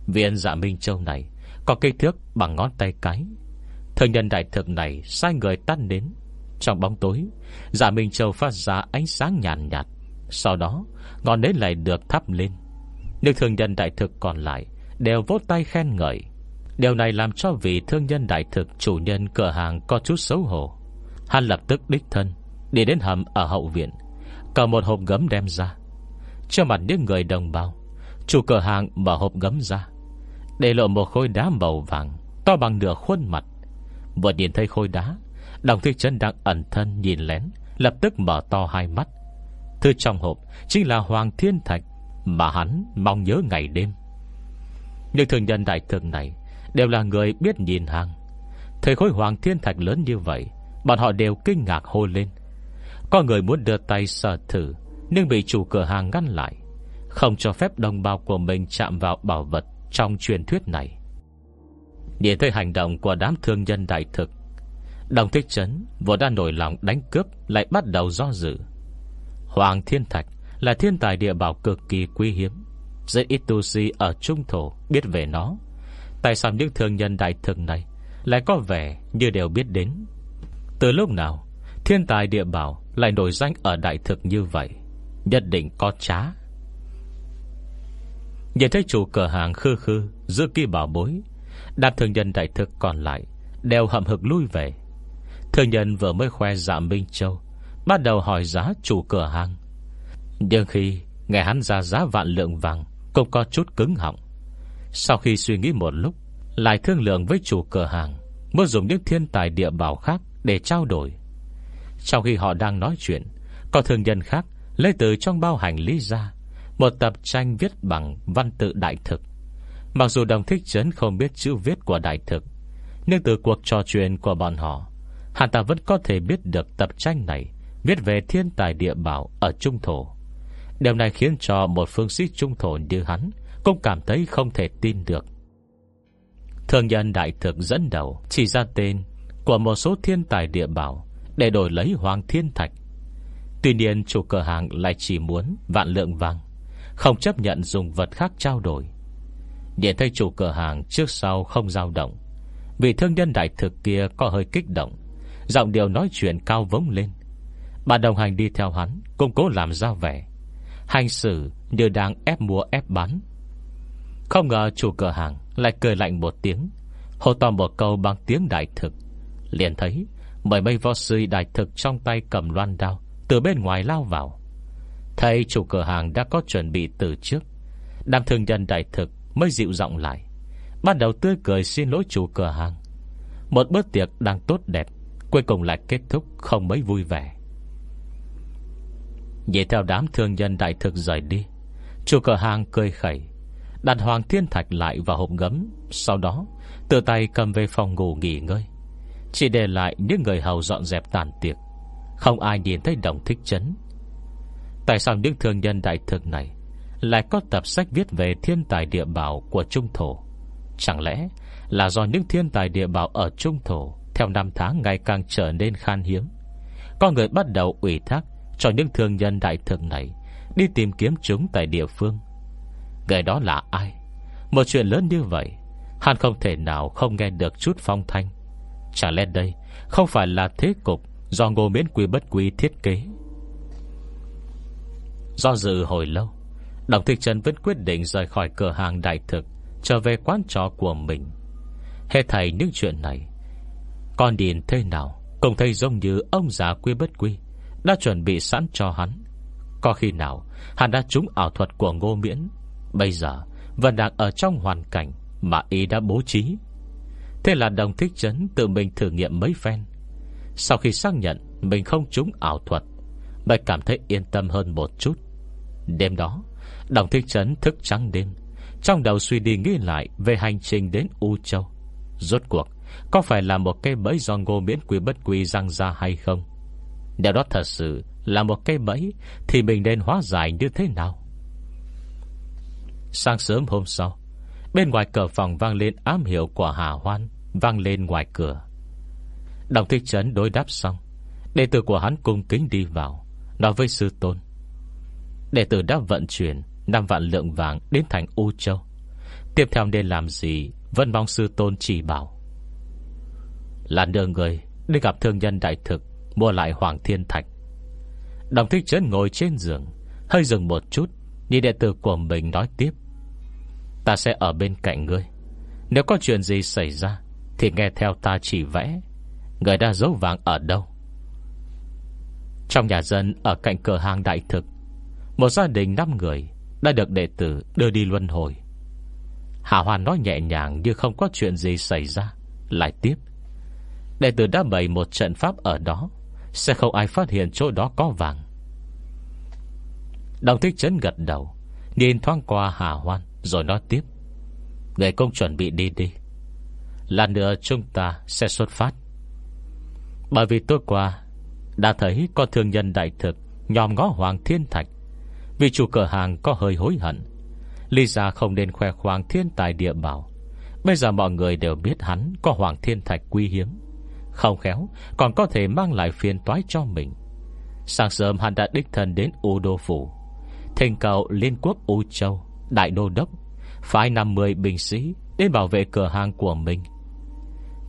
Viên dạ Minh Châu này Có kích thước bằng ngón tay cái. Thường nhân đại thực này Sai người tắt đến Trong bóng tối Dạ Minh Châu phát ra ánh sáng nhàn nhạt, nhạt Sau đó ngọn nến lại được thắp lên. Nhưng thường nhân đại thực còn lại Đều vỗ tay khen ngợi Điều này làm cho vị thương nhân đại thực Chủ nhân cửa hàng có chút xấu hổ. Hắn lập tức đích thân Đi đến hầm ở hậu viện Cầm một hộp gấm đem ra. Cho mặt những người đồng bào. Chủ cửa hàng mở hộp gấm ra, Để lộ một khối đá màu vàng To bằng nửa khuôn mặt. Vừa nhìn thấy khối đá Đồng thích chân đang ẩn thân nhìn lén, Lập tức mở to hai mắt. Thứ trong hộp chính là Hoàng Thiên Thạch Mà hắn mong nhớ ngày đêm. Những thường nhân đại thường này Đều là người biết nhìn hàng. Thời khối Hoàng Thiên Thạch lớn như vậy, Bọn họ đều kinh ngạc hô lên. Có người muốn đưa tay sờ thử. Nhưng bị chủ cửa hàng ngăn lại. Không cho phép đồng bào của mình chạm vào bảo vật Trong truyền thuyết này. Nhìn thấy hành động của đám thương nhân đại thực, Đồng thích chấn Vốn đã nổi lòng đánh cướp, Lại bắt đầu do dự. Hoàng Thiên Thạch là thiên tài địa bảo cực kỳ quý hiếm, Rất ít tu sĩ ở Trung Thổ biết về nó. Tại sao những thương nhân đại thực này Lại có vẻ như đều biết đến? Từ lúc nào Thiên tài địa bảo lại nổi danh ở đại thực như vậy? Nhất định có trá. Nhìn thấy chủ cửa hàng khư khư Giữ kỳ bảo bối Đám thương nhân đại thực còn lại Đều hậm hực lui về. Thương nhân vừa mới khoe dạ Minh Châu, Bắt đầu hỏi giá chủ cửa hàng. Nhưng khi Nghe hắn ra giá vạn lượng vàng, Cũng có chút cứng họng. Sau khi suy nghĩ một lúc, Lại thương lượng với chủ cửa hàng, Muốn dùng những thiên tài địa bảo khác Để trao đổi. Trong khi họ đang nói chuyện, Có thương nhân khác Lấy từ trong bao hành lý ra, Một tập tranh viết bằng văn tự đại thực. Mặc dù đồng thích chấn không biết chữ viết của đại thực, Nhưng từ cuộc trò chuyện của bọn họ, Hắn ta vẫn có thể biết được tập tranh này Viết về thiên tài địa bảo Ở Trung Thổ. Điều này khiến cho một phương sĩ Trung Thổ như hắn Cũng cảm thấy không thể tin được. Thường nhân đại thực dẫn đầu Chỉ ra tên Của một số thiên tài địa bảo Để đổi lấy Hoàng Thiên Thạch. Tuy nhiên chủ cửa hàng lại chỉ muốn Vạn lượng vàng, Không chấp nhận dùng vật khác trao đổi. Nhìn thấy chủ cửa hàng trước sau không dao động, Vì thương nhân đại thực kia có hơi kích động, Giọng điều nói chuyện cao vống lên. Bà đồng hành đi theo hắn Cũng cố làm ra vẻ. Hành xử như đang ép mua ép bán. Không ngờ chủ cửa hàng Lại cười lạnh một tiếng Hồ to một câu bằng tiếng đại thực. Liền thấy Mười mấy võ sư đại thực trong tay cầm loan đao từ bên ngoài lao vào. Thầy chủ cửa hàng đã có chuẩn bị từ trước Đàm thương nhân đại thực Mới dịu giọng lại. Ban đầu tươi cười xin lỗi chủ cửa hàng. Một bữa tiệc đang tốt đẹp, Cuối cùng lại kết thúc không mấy vui vẻ. Nhìn theo đám thương nhân đại thực rời đi, Chủ cửa hàng cười khẩy, Đặt Hoàng Thiên Thạch lại vào hộp gấm, Sau đó Tự tay cầm về phòng ngủ nghỉ ngơi. Chỉ để lại những người hầu dọn dẹp tàn tiệc. Không ai nhìn thấy đồng thích chấn. Tại sao những thương nhân đại thực này Lại có tập sách viết về thiên tài địa bảo của Trung Thổ? Chẳng lẽ là do những thiên tài địa bảo ở Trung Thổ Theo năm tháng ngày càng trở nên khan hiếm? Có người bắt đầu ủy thác Cho những thương nhân đại thực này Đi tìm kiếm chúng tại địa phương. Người đó là ai? Một chuyện lớn như vậy, Hắn không thể nào không nghe được chút phong thanh. Chả lẽ đây Không phải là thế cục Do ngô miễn quy bất quy thiết kế. Do dự hồi lâu Đồng Thích Trần vẫn quyết định rời khỏi cửa hàng đại thực, Trở về quán trò của mình. Hết thầy những chuyện này, Con điền thế nào Cũng thấy giống như ông già quy bất quy Đã chuẩn bị sẵn cho hắn. Có khi nào Hắn đã trúng ảo thuật của ngô miễn, Bây giờ vẫn đang ở trong hoàn cảnh Mà y đã bố trí. Thế là đồng thích chấn tự mình thử nghiệm mấy phen sau khi xác nhận Mình không trúng ảo thuật, Bạch cảm thấy yên tâm hơn một chút. Đêm đó Đồng thích chấn thức trắng đêm, Trong đầu suy đi nghĩ lại Về hành trình đến U Châu. Rốt cuộc, Có phải là một cây bẫy do ngô miễn quy bất quy răng ra hay không? Nếu đó thật sự là một cây bẫy, Thì mình nên hóa giải như thế nào? Sáng sớm hôm sau, Bên ngoài cửa phòng vang lên ám hiệu của Hà Hoan Vang lên ngoài cửa. Đồng thích trấn đối đáp xong. Đệ tử của hắn cung kính đi vào, Nói với sư tôn. Đệ tử đã vận chuyển 5 vạn lượng vàng đến thành U Châu. Tiếp theo nên làm gì? Vẫn mong sư tôn chỉ bảo. Là đưa người, Đi gặp thương nhân đại thực, Mua lại Hoàng Thiên Thạch. Đồng thích trấn ngồi trên giường, Hơi dừng một chút, Nhìn đệ tử của mình nói tiếp. Ta sẽ ở bên cạnh ngươi. Nếu có chuyện gì xảy ra, Thì nghe theo ta chỉ vẽ. Người đã giấu vàng ở đâu? Trong nhà dân Ở cạnh cửa hàng đại thực, Một gia đình 5 người Đã được đệ tử đưa đi luân hồi. Hạ Hoàn nói nhẹ nhàng Như không có chuyện gì xảy ra. Lại tiếp, Đệ tử đã bày một trận pháp ở đó, Sẽ không ai phát hiện chỗ đó có vàng. Đồng thích chấn gật đầu, Nhìn thoáng qua Hà Hoan Rồi nói tiếp, Người công chuẩn bị đi đi. Lần nữa chúng ta sẽ xuất phát. Bởi vì tối qua, Đã thấy có thương nhân đại thực Nhòm ngó Hoàng Thiên Thạch. Vì chủ cửa hàng có hơi hối hận Lý ra không nên khoe khoang thiên tài địa bảo. Bây giờ mọi người đều biết hắn Có Hoàng Thiên Thạch quý hiếm. Không khéo, còn có thể mang lại phiền toái cho mình. Sáng sớm hắn đã đích thân đến U Đô Phủ Thành cầu Liên Quốc U Châu, Đại Đô Đốc Phải 50 binh sĩ Đến bảo vệ cửa hàng của mình.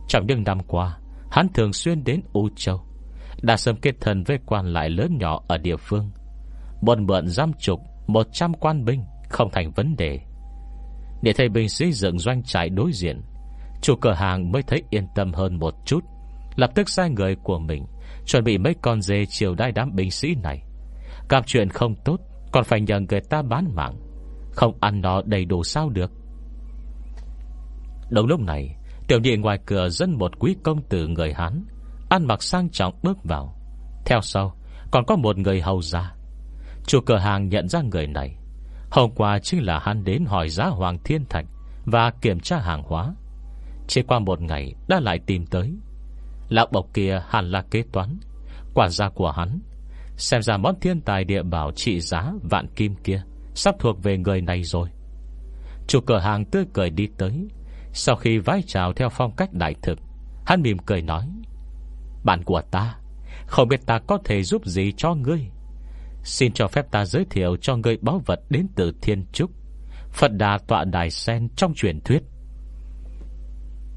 Trong những năm qua Hắn thường xuyên đến U Châu, Đã sớm kết thần với quan lại lớn nhỏ Ở địa phương. Một mượn giam trục 100 quan binh, Không thành vấn đề. Để thầy binh sĩ dựng doanh trại đối diện, Chủ cửa hàng mới thấy yên tâm hơn một chút. Lập tức sai người của mình Chuẩn bị mấy con dê chiều đai đám binh sĩ này. Gặp chuyện không tốt, Còn phải nhờ người ta bán mạng, Không ăn nó đầy đủ sao được. Đầu lúc này Tiểu nhị ngoài cửa dẫn một quý công tử người Hán, Ăn mặc sang trọng bước vào. Theo sau, Còn có một người hầu ra Chủ cửa hàng nhận ra người này. Hôm qua chính là hắn đến hỏi giá Hoàng Thiên Thạch Và kiểm tra hàng hóa. Chỉ qua một ngày đã lại tìm tới. Lão bộc kia hẳn là kế toán, Quản gia của hắn. Xem ra món thiên tài địa bảo trị giá Vạn kim kia Sắp thuộc về người này rồi. Chủ cửa hàng tươi cười đi tới. Sau khi vái chào theo phong cách đại thực, Hắn mỉm cười nói, Bạn của ta, Không biết ta có thể giúp gì cho ngươi. Xin cho phép ta giới thiệu cho ngươi báu vật đến từ Thiên Trúc, Phật Đà tọa đài sen trong truyền thuyết.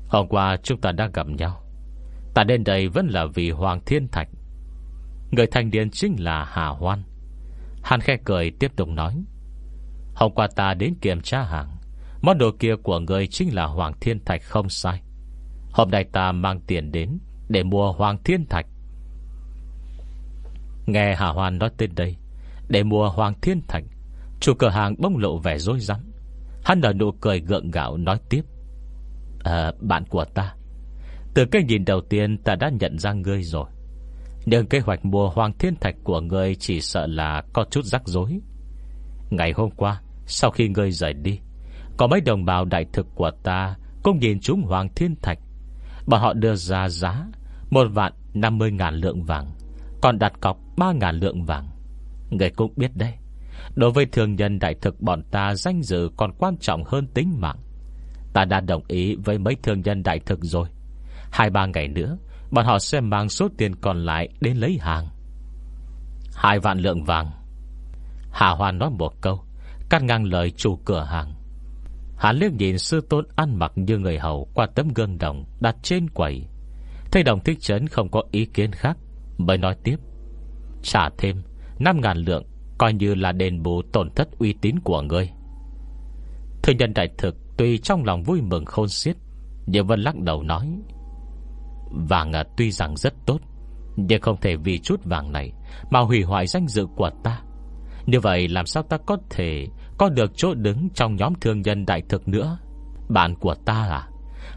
Hôm qua chúng ta đã gặp nhau. Ta đến đây vẫn là vì Hoàng Thiên Thạch. Người thành niên chính là Hà Hoan. Hắn khe cười tiếp tục nói, Hôm qua ta đến kiểm tra hàng. Món đồ kia của người chính là Hoàng Thiên Thạch không sai. Hôm nay ta mang tiền đến Để mua Hoàng Thiên Thạch. Nghe Hà Hoan nói tên đây, Để mua Hoàng Thiên Thạch, Chủ cửa hàng bông lộ vẻ dối rắn Hắn nở nụ cười gượng gạo nói tiếp. À bạn của ta, Từ cái nhìn đầu tiên ta đã nhận ra ngươi rồi. Nhưng kế hoạch mua Hoàng Thiên Thạch của ngươi Chỉ sợ là có chút rắc rối. Ngày hôm qua, Sau khi ngươi rời đi có mấy đồng bào đại thực của ta Cũng nhìn chúng Hoàng Thiên Thạch. Bọn họ đưa ra giá Một vạn 50 ngàn lượng vàng, Còn đặt cọc 3 ngàn lượng vàng. Người cũng biết đấy, Đối với thương nhân đại thực bọn ta Danh dự còn quan trọng hơn tính mạng. Ta đã đồng ý với mấy thương nhân đại thực rồi. Hai ba ngày nữa, Bọn họ sẽ mang số tiền còn lại Đến lấy hàng. Hai vạn lượng vàng. Hà Hoàn nói một câu, Cắt ngang lời chủ cửa hàng. Hắn liếc nhìn sư tôn ăn mặc như người hầu Qua tấm gương đồng đặt trên quầy. Thấy đồng thích trấn không có ý kiến khác Mới nói tiếp. Trả thêm 5.000 lượng Coi như là đền bù tổn thất uy tín của người Thương nhân đại thực Tuy trong lòng vui mừng khôn xiết Nhưng vẫn lắc đầu nói. Vàng à, tuy rằng rất tốt Nhưng không thể vì chút vàng này Mà hủy hoại danh dự của ta. Như vậy làm sao ta có thể có được chỗ đứng trong nhóm thương nhân đại thực nữa? Bạn của ta à?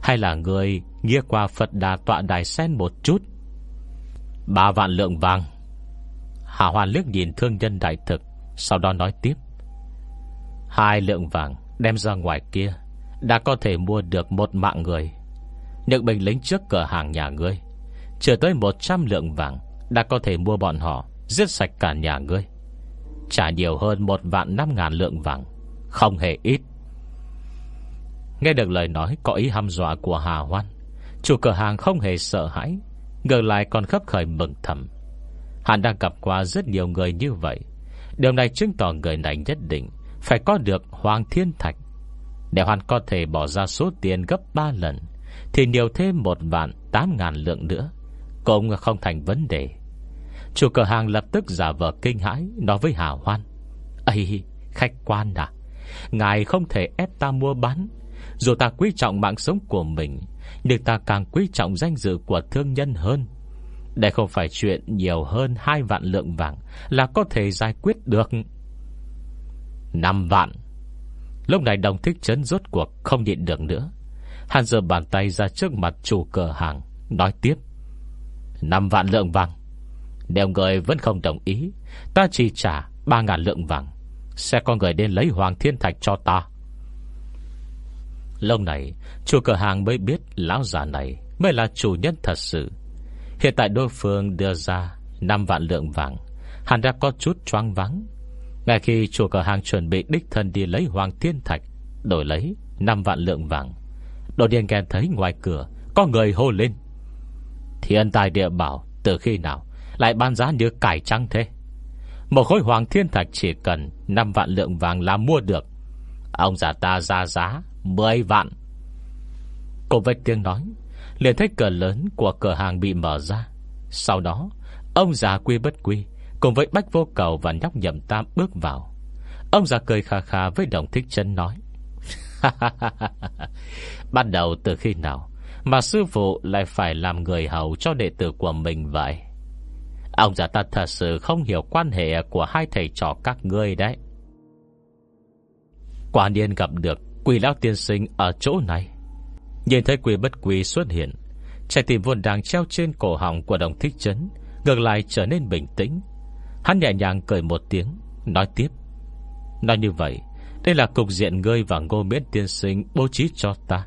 Hay là người Nghĩa qua Phật đà tọa đài sen một chút? Ba vạn lượng vàng. Hà Hoàn liếc nhìn thương nhân đại thực, Sau đó nói tiếp. Hai lượng vàng đem ra ngoài kia, Đã có thể mua được một mạng người. Những bình lính trước cửa hàng nhà ngươi, Chưa tới 100 lượng vàng, Đã có thể mua bọn họ, Giết sạch cả nhà ngươi. Trả nhiều hơn một vạn năm ngàn lượng vàng, Không hề ít. Nghe được lời nói, có ý hăm dọa của Hà Hoan, Chủ cửa hàng không hề sợ hãi Ngược lại còn khắp khởi mừng thầm. Hắn đang gặp qua rất nhiều người như vậy, Điều này chứng tỏ người này nhất định Phải có được Hoàng Thiên Thạch. Nếu hắn có thể bỏ ra số tiền gấp 3 lần, Thì nhiều thêm một vạn 8 ngàn lượng nữa Cũng không thành vấn đề. Chủ cửa hàng lập tức giả vờ kinh hãi, Nói với Hà Hoan. Ây, khách quan à Ngài không thể ép ta mua bán. Dù ta quý trọng mạng sống của mình, Nhưng ta càng quý trọng danh dự của thương nhân hơn. Đây không phải chuyện nhiều hơn hai vạn lượng vàng Là có thể giải quyết được. Năm vạn. Lúc này đồng thích chấn rốt cuộc Không nhịn được nữa. Hắn giờ bàn tay ra trước mặt chủ cửa hàng, Nói tiếp. Năm vạn lượng vàng. Nếu người vẫn không đồng ý, Ta chỉ trả ba ngàn lượng vàng. Sẽ có người đến lấy Hoàng Thiên Thạch cho ta. Lâu này Chủ cửa hàng mới biết Lão già này mới là chủ nhân thật sự. Hiện tại đối phương đưa ra 5 vạn lượng vàng Hắn đã có chút choáng vắng Ngay khi chủ cửa hàng chuẩn bị đích thân đi lấy Hoàng Thiên Thạch, Đổi lấy 5 vạn lượng vàng, Đột nhiên nghe thấy ngoài cửa Có người hô lên. Thiên tài địa bảo, từ khi nào lại ban giá như cải trăng thế. Một khối Hoàng Thiên Thạch chỉ cần 5 vạn lượng vàng là mua được. Ông già ta ra giá 10 vạn. Cô vết tiếng nói, liền thấy cửa lớn của cửa hàng bị mở ra. Sau đó, Ông già quy bất quy Cùng với bách vô cầu và nhóc nhậm tam bước vào. Ông già cười khà khà với đồng thích chân nói Bắt đầu từ khi nào Mà sư phụ lại phải làm người hầu cho đệ tử của mình vậy? Ông già ta thật sự không hiểu quan hệ của hai thầy trò các ngươi đấy. Quả nhiên gặp được Quỷ lão tiên sinh ở chỗ này. Nhìn thấy quỷ bất quỷ xuất hiện, Trái tim vốn đang treo trên cổ họng của đồng thích chấn, Ngược lại trở nên bình tĩnh. Hắn nhẹ nhàng cười một tiếng, Nói tiếp. Nói như vậy, Đây là cục diện ngươi và ngô miễn tiên sinh bố trí cho ta.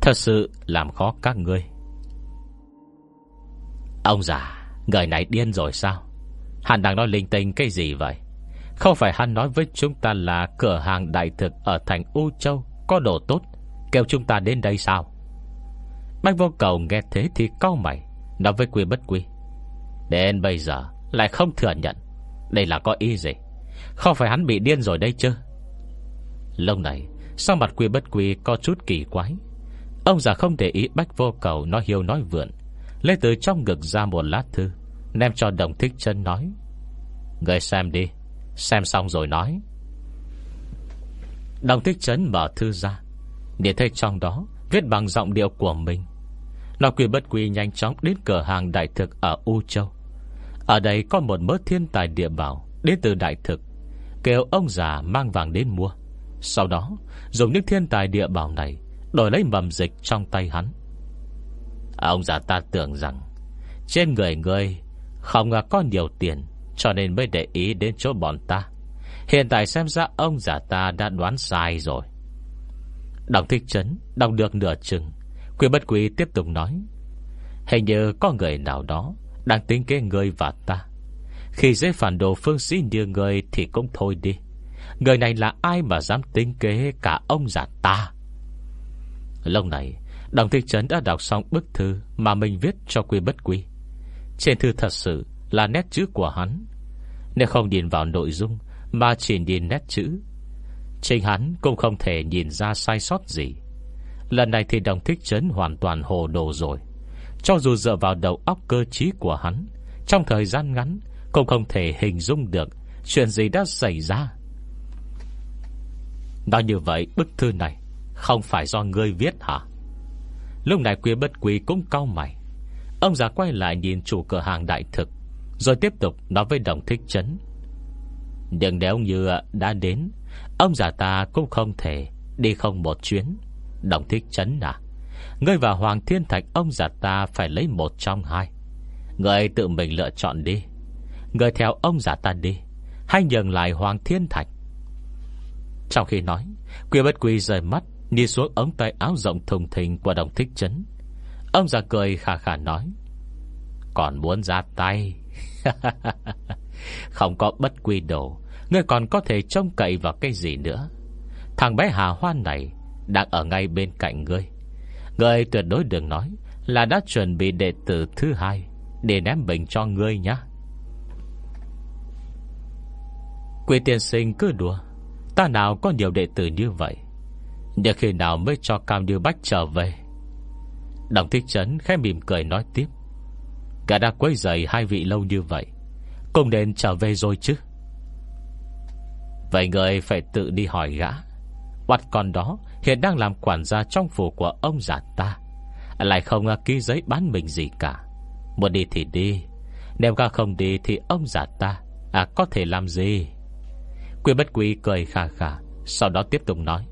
Thật sự làm khó các ngươi. Ông già Người này điên rồi sao? Hắn đang nói linh tinh cái gì vậy? Không phải hắn nói với chúng ta là Cửa hàng đại thực ở thành U Châu Có đồ tốt, Kêu chúng ta đến đây sao? Bách vô cầu nghe thế thì cau mày, Nói với quy bất quy. Đến bây giờ lại không thừa nhận, Đây là có ý gì? Không phải hắn bị điên rồi đây chứ? Lâu này sao mặt quy bất quy có chút kỳ quái. Ông già không để ý bách vô cầu Nói hiêu nói vượn. Lấy từ trong ngực ra một lá thư, đem cho đồng thích chân nói. Người xem đi, Xem xong rồi nói. Đồng thích chấn mở thư ra Nhìn thấy trong đó Viết bằng giọng điệu của mình. Nó quy bất quy nhanh chóng đến cửa hàng đại thực ở U Châu. Ở đây có một mớ thiên tài địa bảo Đến từ đại thực, Kêu ông già mang vàng đến mua. Sau đó, dùng những thiên tài địa bảo này Đổi lấy mầm dịch trong tay hắn. À, ông già ta tưởng rằng Trên người ngươi Không à, có nhiều tiền, Cho nên mới để ý đến chỗ bọn ta. Hiện tại xem ra ông già ta đã đoán sai rồi. Đồng thích chấn Đọc được nửa chừng Quyền bất quý tiếp tục nói, Hình như có người nào đó Đang tính kế người và ta. Khi dễ phản đồ phương sĩ như người Thì cũng thôi đi. Người này là ai mà dám tính kế Cả ông già ta? Lâu này Đồng thích chấn đã đọc xong bức thư Mà mình viết cho quy bất quý Trên thư thật sự là nét chữ của hắn. Nếu không nhìn vào nội dung, Mà chỉ nhìn nét chữ, Chính hắn cũng không thể nhìn ra sai sót gì. Lần này thì đồng thích chấn hoàn toàn hồ đồ rồi. Cho dù dựa vào đầu óc cơ trí của hắn, Trong thời gian ngắn Cũng không thể hình dung được Chuyện gì đã xảy ra. Nói như vậy, bức thư này Không phải do ngươi viết hả? Lúc này quý bất quý cũng cau mày. Ông già quay lại nhìn chủ cửa hàng đại thực, Rồi tiếp tục nói với đồng thích chấn. Nhưng nếu như đã đến, Ông già ta cũng không thể Đi không một chuyến. Đồng thích chấn à Ngươi và Hoàng Thiên Thạch ông già ta Phải lấy một trong hai. Ngươi tự mình lựa chọn đi. Ngươi theo ông già ta đi Hay nhường lại Hoàng Thiên Thạch. Trong khi nói, Quy bất quy rời mắt Đi xuống ống tay áo rộng thùng thình Của đồng thích chấn. Ông già cười khà khà nói, Còn muốn ra tay? (laughs) Không có bất quy đồ. Ngươi còn có thể trông cậy vào cái gì nữa? Thằng bé Hà Hoan này Đang ở ngay bên cạnh ngươi. Ngươi tuyệt đối đừng nói Là đã chuẩn bị đệ tử thứ hai Để ném bình cho ngươi nhá. Quỷ tiên sinh cứ đùa, Ta nào có nhiều đệ tử như vậy? Để khi nào mới cho Cao Như Bách trở về? Đồng thích trấn khẽ mỉm cười nói tiếp. Cả đã quấy dậy hai vị lâu như vậy, Cũng nên trở về rồi chứ. Vậy người phải tự đi hỏi gã. Bắt con đó, Hiện đang làm quản gia trong phủ của ông già ta. Lại không ký giấy bán mình gì cả. Muốn đi thì đi. Nếu gã không đi thì ông già ta À có thể làm gì? Quy bất quý cười khà khà, Sau đó tiếp tục nói.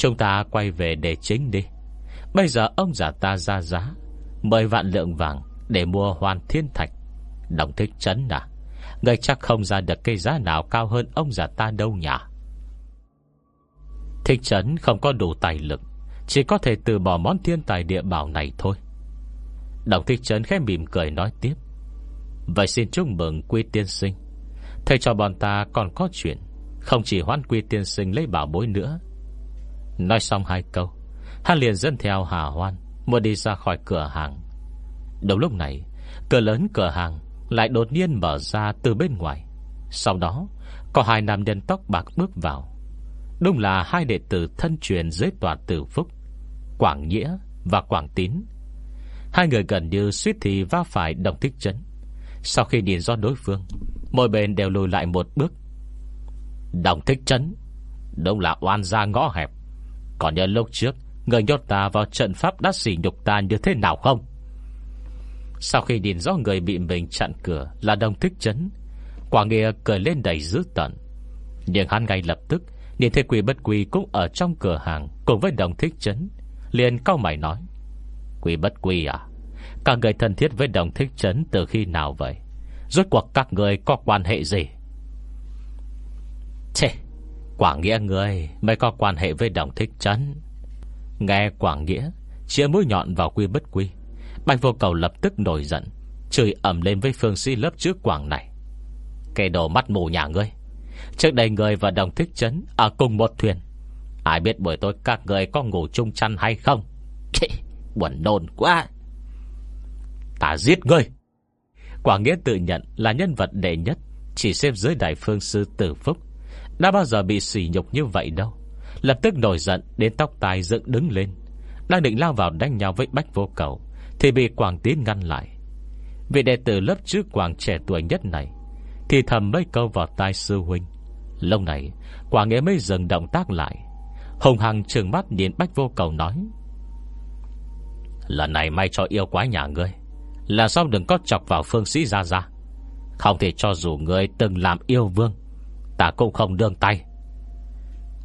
Chúng ta quay về để chính đi. Bây giờ ông già ta ra giá, mời vạn lượng vàng Để mua hoàn thiên thạch. Đồng thích chấn à Người chắc không ra được cây giá nào cao hơn ông già ta đâu nhỉ? Thích chấn không có đủ tài lực, Chỉ có thể từ bỏ món thiên tài địa bảo này thôi. Đồng thích chấn khẽ mỉm cười nói tiếp. Vậy xin chúc mừng quy tiên sinh. Thầy cho bọn ta còn có chuyện, Không chỉ hoan quy tiên sinh lấy bảo bối nữa Nói xong hai câu, Hắn liền dẫn theo Hà Hoan Mua đi ra khỏi cửa hàng. Đúng lúc này, Cửa lớn cửa hàng Lại đột nhiên mở ra từ bên ngoài. Sau đó, Có hai nam nhân tóc bạc bước vào. Đúng là hai đệ tử thân truyền dưới tòa tử phúc, Quảng Nghĩa và Quảng Tín. Hai người gần như suýt thì va phải đồng thích chấn. Sau khi nhìn do đối phương, Mỗi bên đều lùi lại một bước. Đồng thích chấn, Đúng là oan ra ngõ hẹp. Còn nhớ lúc trước, Người nhốt ta vào trận pháp đã xỉ nhục ta như thế nào không? Sau khi nhìn rõ người bị mình chặn cửa Là đồng thích chấn, Quả nghĩa cười lên đầy dữ tận Nhưng hắn ngay lập tức Nhìn thấy quỷ bất quỷ cũng ở trong cửa hàng Cùng với đồng thích chấn, liền cao mày nói, Quỷ bất quỷ à Các người thân thiết với đồng thích chấn Từ khi nào vậy? Rốt cuộc các người có quan hệ gì? Chê Quảng nghĩa người Mới có quan hệ với đồng thích chấn? Nghe Quảng nghĩa, Chia mũi nhọn vào quy bất quy. Bạch vô cầu lập tức nổi giận, Chửi ẩm lên với phương sĩ lớp trước Quảng này. Cái đồ mắt mù nhà ngươi. Trước đây người và đồng thích chấn Ở cùng một thuyền. Ai biết buổi tối các người có ngủ chung chăn hay không? Buồn nôn quá. Ta giết ngươi. Quảng Nghĩa tự nhận là nhân vật đệ nhất, Chỉ xếp dưới đại phương sư tử phúc. Đã bao giờ bị sỉ nhục như vậy đâu. Lập tức nổi giận Đến tóc tai dựng đứng lên. Đang định lao vào đánh nhau với bách vô cầu, Thì bị Quảng Tiến ngăn lại. Vị đệ tử lớp trước Quảng trẻ tuổi nhất này, Thì thầm mấy câu vào tai sư huynh. Lâu này, Quảng Nghĩa mới dừng động tác lại. Hồng Hằng trừng mắt nhìn bách vô cầu nói, Lần này may cho yêu quái nhà ngươi, Là sao đừng có chọc vào phương sĩ ra ra Không thể cho dù ngươi từng làm yêu vương Ta cũng không đương tay.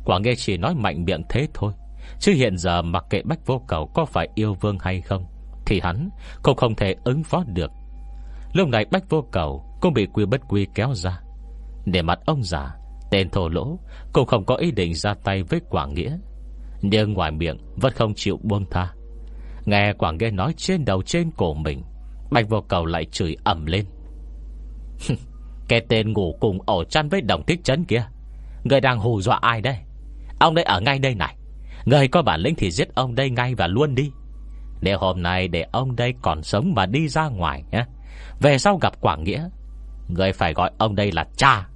Quảng nghe chỉ nói mạnh miệng thế thôi, Chứ hiện giờ mặc kệ Bách Vô Cầu Có phải yêu vương hay không, Thì hắn cũng không thể ứng phó được. Lúc này Bách Vô Cầu Cũng bị quy bất quy kéo ra. Để mặt ông già, Tên thổ lỗ, Cũng không có ý định ra tay với Quảng Nghĩa. Nhưng ngoài miệng Vẫn không chịu buông tha. Nghe Quảng nghe nói trên đầu trên cổ mình Bạch vô cầu lại chửi ẩm lên. (laughs) Cái tên ngủ cùng ổ chăn với đồng thích chấn kia. Người đang hù dọa ai đây? Ông đây ở ngay đây này. Người có bản lĩnh thì giết ông đây ngay và luôn đi. Để hôm nay để ông đây còn sống mà đi ra ngoài nhé. Về sau gặp Quảng Nghĩa, Người phải gọi ông đây là cha.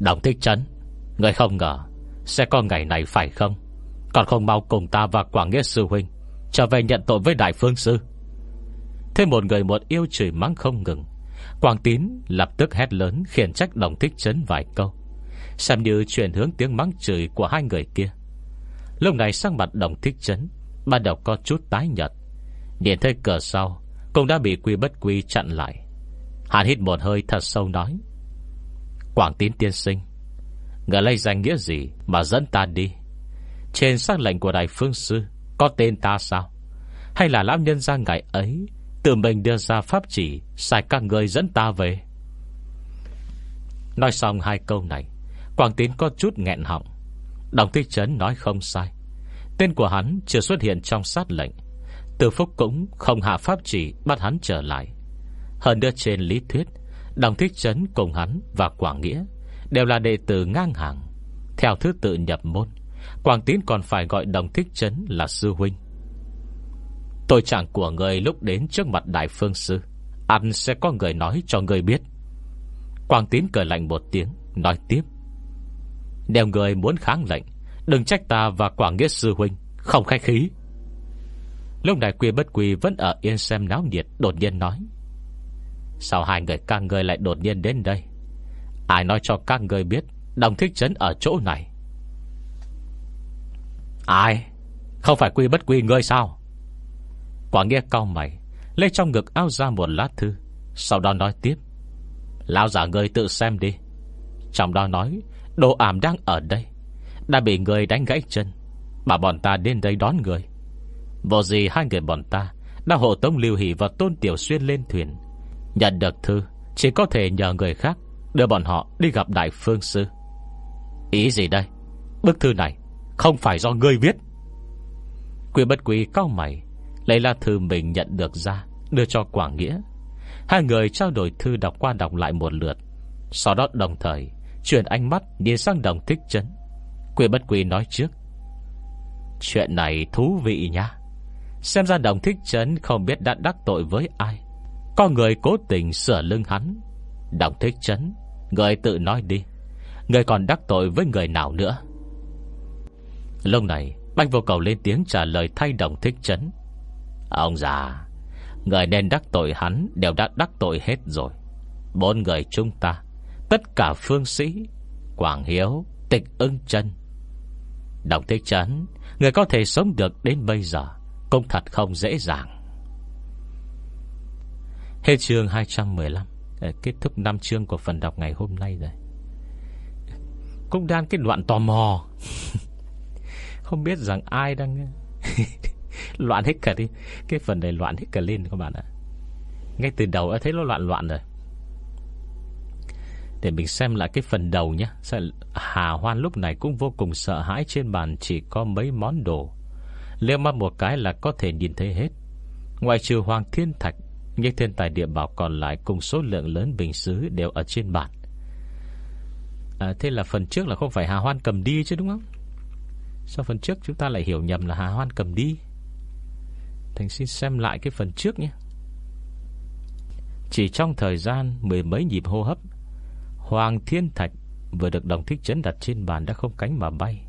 Đồng thích chấn, Người không ngờ Sẽ có ngày này phải không? Còn không mau cùng ta và Quảng Nghĩa sư huynh Trở về nhận tội với Đại Phương Sư. Thêm một người một yêu chửi mắng không ngừng. Quảng Tín lập tức hét lớn, Khiển trách đồng thích chấn vài câu. Xem như chuyển hướng tiếng mắng chửi Của hai người kia. Lúc này sang mặt đồng thích chấn Ban đầu có chút tái nhật Điện thấy cửa sau, Cũng đã bị quy bất quy chặn lại. Hàn hít một hơi thật sâu nói Quảng tín tiên sinh Người lấy danh nghĩa gì Mà dẫn ta đi? Trên xác lệnh của đại phương sư Có tên ta sao? Hay là lão nhân gia ngày ấy Tự mình đưa ra pháp chỉ, Sai các người dẫn ta về. Nói xong hai câu này, Quảng tín có chút nghẹn họng. Đồng thích trấn nói không sai. Tên của hắn chưa xuất hiện trong sát lệnh. Từ Phúc cũng không hạ pháp chỉ Bắt hắn trở lại. Hơn nữa trên lý thuyết, Đồng thích trấn cùng hắn và Quảng Nghĩa Đều là đệ tử ngang hàng. Theo thứ tự nhập môn, Quảng Tín còn phải gọi đồng thích trấn là sư huynh. Tôi chẳng của người lúc đến trước mặt đại phương sư. Ăn sẽ có người nói cho người biết. Quang Tín cười lạnh một tiếng, Nói tiếp. Nếu người muốn kháng lệnh, Đừng trách ta và Quảng Nghĩa Sư Huynh, Không khách khí. Lúc này quy bất quy vẫn ở yên xem náo nhiệt, Đột nhiên nói. Sao hai người các người lại đột nhiên đến đây? Ai nói cho các người biết, Đồng thích trấn ở chỗ này? Ai? Không phải quy bất quy ngươi sao? Quả nghe cao mày, Lấy trong ngực áo ra một lá thư, Sau đó nói tiếp. Lão giả ngươi tự xem đi. Trong đó nói, Đồ ảm đang ở đây, Đã bị người đánh gãy chân bà bọn ta đến đây đón người. Vô gì hai người bọn ta Đã hộ tống Lưu Hỷ và Tôn Tiểu Xuyên lên thuyền. Nhận được thư, Chỉ có thể nhờ người khác Đưa bọn họ đi gặp Đại Phương Sư. Ý gì đây? Bức thư này không phải do ngươi viết. Quy bất quý cao mày Lấy lá thư mình nhận được ra, Đưa cho Quảng Nghĩa. Hai người trao đổi thư đọc qua đọc lại một lượt. Sau đó đồng thời, Chuyển ánh mắt nhìn sang đồng thích chấn Quy bất quy nói trước, Chuyện này thú vị nhá. Xem ra đồng thích chấn Không biết đã đắc tội với ai. Có người cố tình sửa lưng hắn. Đồng thích chấn Người tự nói đi. Người còn đắc tội với người nào nữa? Lúc này Bạch vô cầu lên tiếng trả lời thay đồng thích chấn Ông già, Người nên đắc tội hắn Đều đã đắc tội hết rồi. Bốn người chúng ta, Tất cả phương sĩ, Quảng Hiếu Tịch ưng chân Đồng thế chấn, Người có thể sống được đến bây giờ Cũng thật không dễ dàng. Hết chương 215 ờ, Kết thúc 5 chương của phần đọc ngày hôm nay rồi. Cũng đang cái đoạn tò mò. (laughs) Không biết rằng ai đang (laughs) (laughs) Loạn hết cả đi. Cái phần này loạn hết cả lên các bạn ạ. Ngay từ đầu đã thấy nó loạn loạn rồi. Để mình xem lại cái phần đầu nhé Hà Hoan lúc này cũng vô cùng sợ hãi Trên bàn chỉ có mấy món đồ. Liêu mắt một cái là có thể nhìn thấy hết. Ngoài trừ Hoàng Thiên Thạch Những thiên tài địa bảo còn lại Cùng số lượng lớn bình xứ đều ở trên bàn. À, Thế là phần trước là không phải Hà Hoan cầm đi chứ đúng không? Sao phần trước chúng ta lại hiểu nhầm là Hà Hoan cầm đi? Thành xin xem lại cái phần trước nhé. Chỉ trong thời gian Mười mấy nhịp hô hấp Hoàng Thiên Thạch Vừa được đồng thích chấn đặt trên bàn đã không cánh mà bay.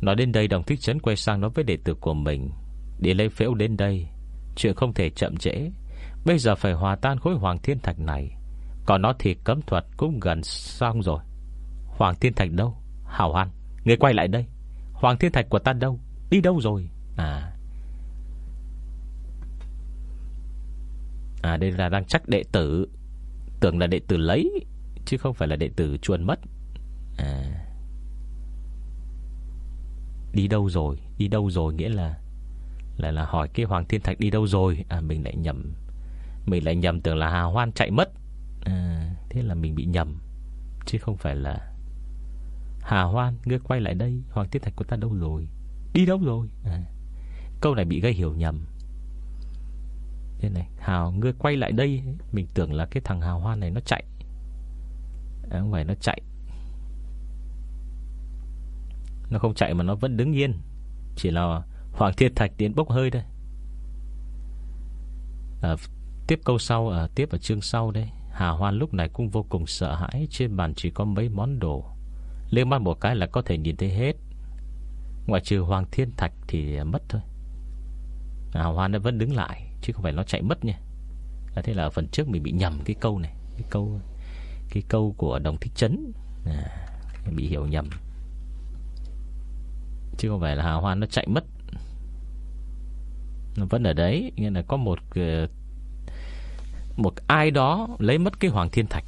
Nói đến đây đồng thích chấn quay sang nói với đệ tử của mình Đi lấy phễu đến đây Chuyện không thể chậm trễ. Bây giờ phải hòa tan khối Hoàng Thiên Thạch này Còn nó thì cấm thuật cũng gần xong rồi. Hoàng Thiên Thạch đâu? Hảo Hàn, Người quay lại đây. Hoàng thiên thạch của ta đâu? Đi đâu rồi À À đây là đang chắc đệ tử. Tưởng là đệ tử lấy Chứ không phải là đệ tử chuồn mất. À. Đi đâu rồi? Đi đâu rồi? Nghĩa là Là là hỏi cái Hoàng Thiên Thạch đi đâu rồi? À mình lại nhầm. Mình lại nhầm tưởng là Hà Hoan chạy mất. À, Thế là mình bị nhầm Chứ không phải là Hà Hoan Ngươi quay lại đây Hoàng thiên Thạch của ta đâu rồi? Đi đâu rồi? À, Câu này bị gây hiểu nhầm. Thế này Hào ngươi quay lại đây. Mình tưởng là cái thằng Hào Hoan này nó chạy. À, Không phải nó chạy. Nó không chạy mà nó vẫn đứng yên. Chỉ là Hoàng Thiên Thạch tiến bốc hơi đây à, Tiếp câu sau à, Tiếp ở chương sau đây. Hà Hoan lúc này cũng vô cùng sợ hãi. Trên bàn chỉ có mấy món đồ. Liên mắt một cái là có thể nhìn thấy hết. Ngoại trừ Hoàng Thiên Thạch Thì mất thôi. Hà Hoan nó vẫn đứng lại. Chứ không phải nó chạy mất nha. À, Thế là ở phần trước mình bị nhầm cái câu này Cái câu cái câu của đồng thích chấn. À, Bị hiểu nhầm. Chứ không phải là Hà Hoan nó chạy mất. Nó vẫn ở đấy Nghĩa là có một ờ, Một ai đó Lấy mất cái Hoàng Thiên Thạch.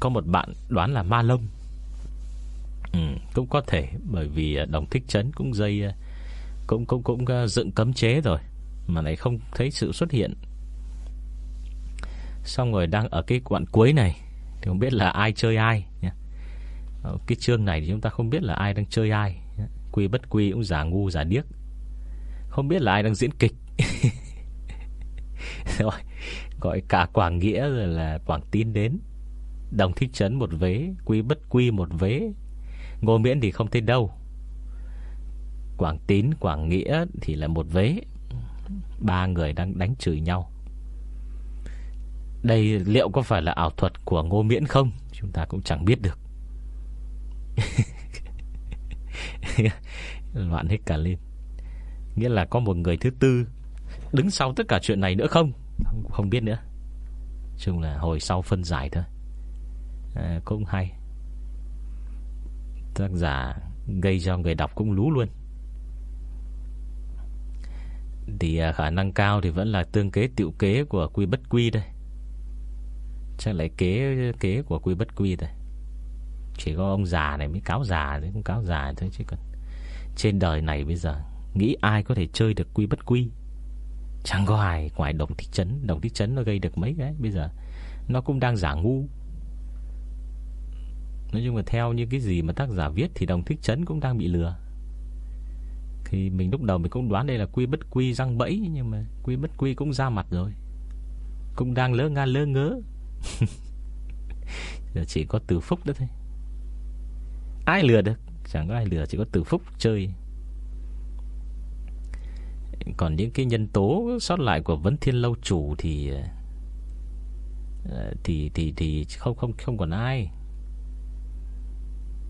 Có một bạn đoán là ma lông ừ, Cũng có thể Bởi vì ờ, đồng thích chấn cũng dây ờ, Cũng cũng cũng dựng cấm chế rồi. Mà lại không thấy sự xuất hiện. Xong rồi đang ở cái quđoạn cuối này Thì không biết là ai chơi ai nhé. Ờ, cái chương này thì chúng ta không biết là ai đang chơi ai Quy bất quy cũng giả ngu giả điếc. Không biết là ai đang diễn kịch. (laughs) Rồi Gọi cả Quảng Nghĩa rồi là Quảng Tín đến. Đồng thích trấn một vế Quy bất quy một vế. Ngô miễn thì không thấy đâu. Quảng tín, Quảng nghĩa Thì là một vế. Ba người đang đánh chửi nhau. Đây liệu có phải là ảo thuật của Ngô Miễn không? Chúng ta cũng chẳng biết được. (laughs) Loạn hết cả lên. Nghĩa là có một người thứ tư Đứng sau tất cả chuyện này nữa không? Không, không biết nữa. Chung là hồi sau phân giải thôi. À, Cũng hay. Tác giả Gây cho người đọc cũng lú luôn. Thì à, khả năng cao Thì vẫn là tương kế tiệu kế Của quy bất quy đây. Chắc lại kế kế của quy bất quy đây. Chỉ có ông già này mới cáo già Đấy cũng cáo già thôi chứ còn Trên đời này bây giờ Nghĩ ai có thể chơi được quy bất quy? Chẳng có ai ngoài đồng thị trấn Đồng thị trấn nó gây được mấy cái, Bây giờ nó cũng đang giả ngu. Nói chung là theo như cái gì mà tác giả viết Thì đồng thích trấn cũng đang bị lừa. Thì mình lúc đầu mình cũng đoán đây là quy bất quy răng bẫy, Nhưng mà quy bất quy cũng ra mặt rồi. Cũng đang lơ nga lơ ngớ. (laughs) Giờ chỉ có từ phúc đó thôi. Ai lừa được? Chẳng có ai lừa, Chỉ có từ phúc chơi. Còn những cái nhân tố sót lại của Vấn Thiên Lâu Chủ Thì ờ, ờ, Thì thì thì không không không còn ai.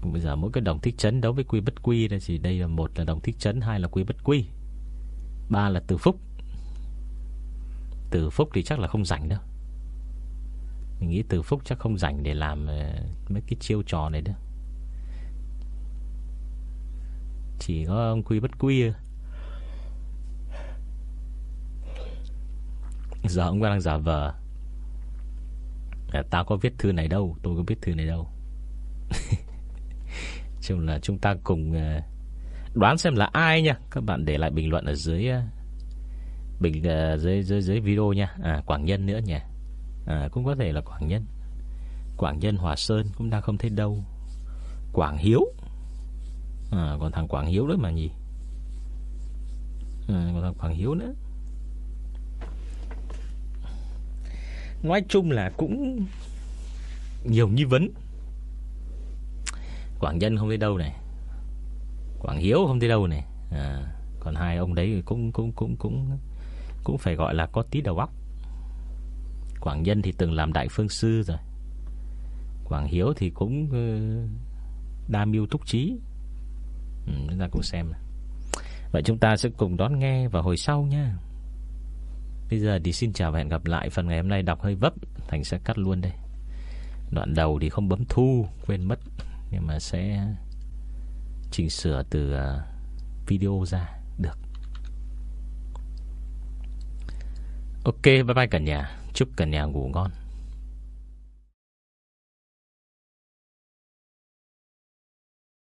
Bây giờ mỗi cái đồng thích chấn đấu với quy bất quy là chỉ đây là một là đồng thích chấn hai là quy bất quy. Ba là từ phúc. Từ phúc thì chắc là không rảnh đâu. Mình nghĩ từ phúc chắc không rảnh để làm ờ, mấy cái chiêu trò này đâu. Chỉ có ông quy bất quy giờ ông đang giả vờ. À, tao có viết thư này đâu tôi có viết thư này đâu. (laughs) chung là chúng ta cùng ờ, đoán xem là ai nha. Các bạn để lại bình luận ở dưới ờ, bình ờ, dưới dưới dưới video nha. À quảng nhân nữa nhỉ. À, cũng có thể là quảng nhân. Quảng nhân hòa sơn cũng đang không thấy đâu. Quảng hiếu. À, còn thằng quảng hiếu đấy mà nhỉ. À, còn thằng quảng hiếu nữa. Nói chung là cũng nhiều nghi vấn. Quảng Nhân không thấy đâu này. Quảng Hiếu không thấy đâu này. À, Còn hai ông đấy cũng cũng cũng cũng cũng phải gọi là có tí đầu óc. Quảng Nhân thì từng làm đại phương sư rồi. Quảng Hiếu thì cũng ờ, đa mưu túc trí. Ừ, Chúng ta cũng xem Vậy chúng ta sẽ cùng đón nghe vào hồi sau nha. Bây giờ thì xin chào và hẹn gặp lại. Phần ngày hôm nay đọc hơi vấp Thành sẽ cắt luôn đây. Đoạn đầu thì không bấm thu Quên mất. Nhưng mà sẽ chỉnh sửa từ à, video ra, Được. Ok, bye bye cả nhà. Chúc cả nhà ngủ ngon.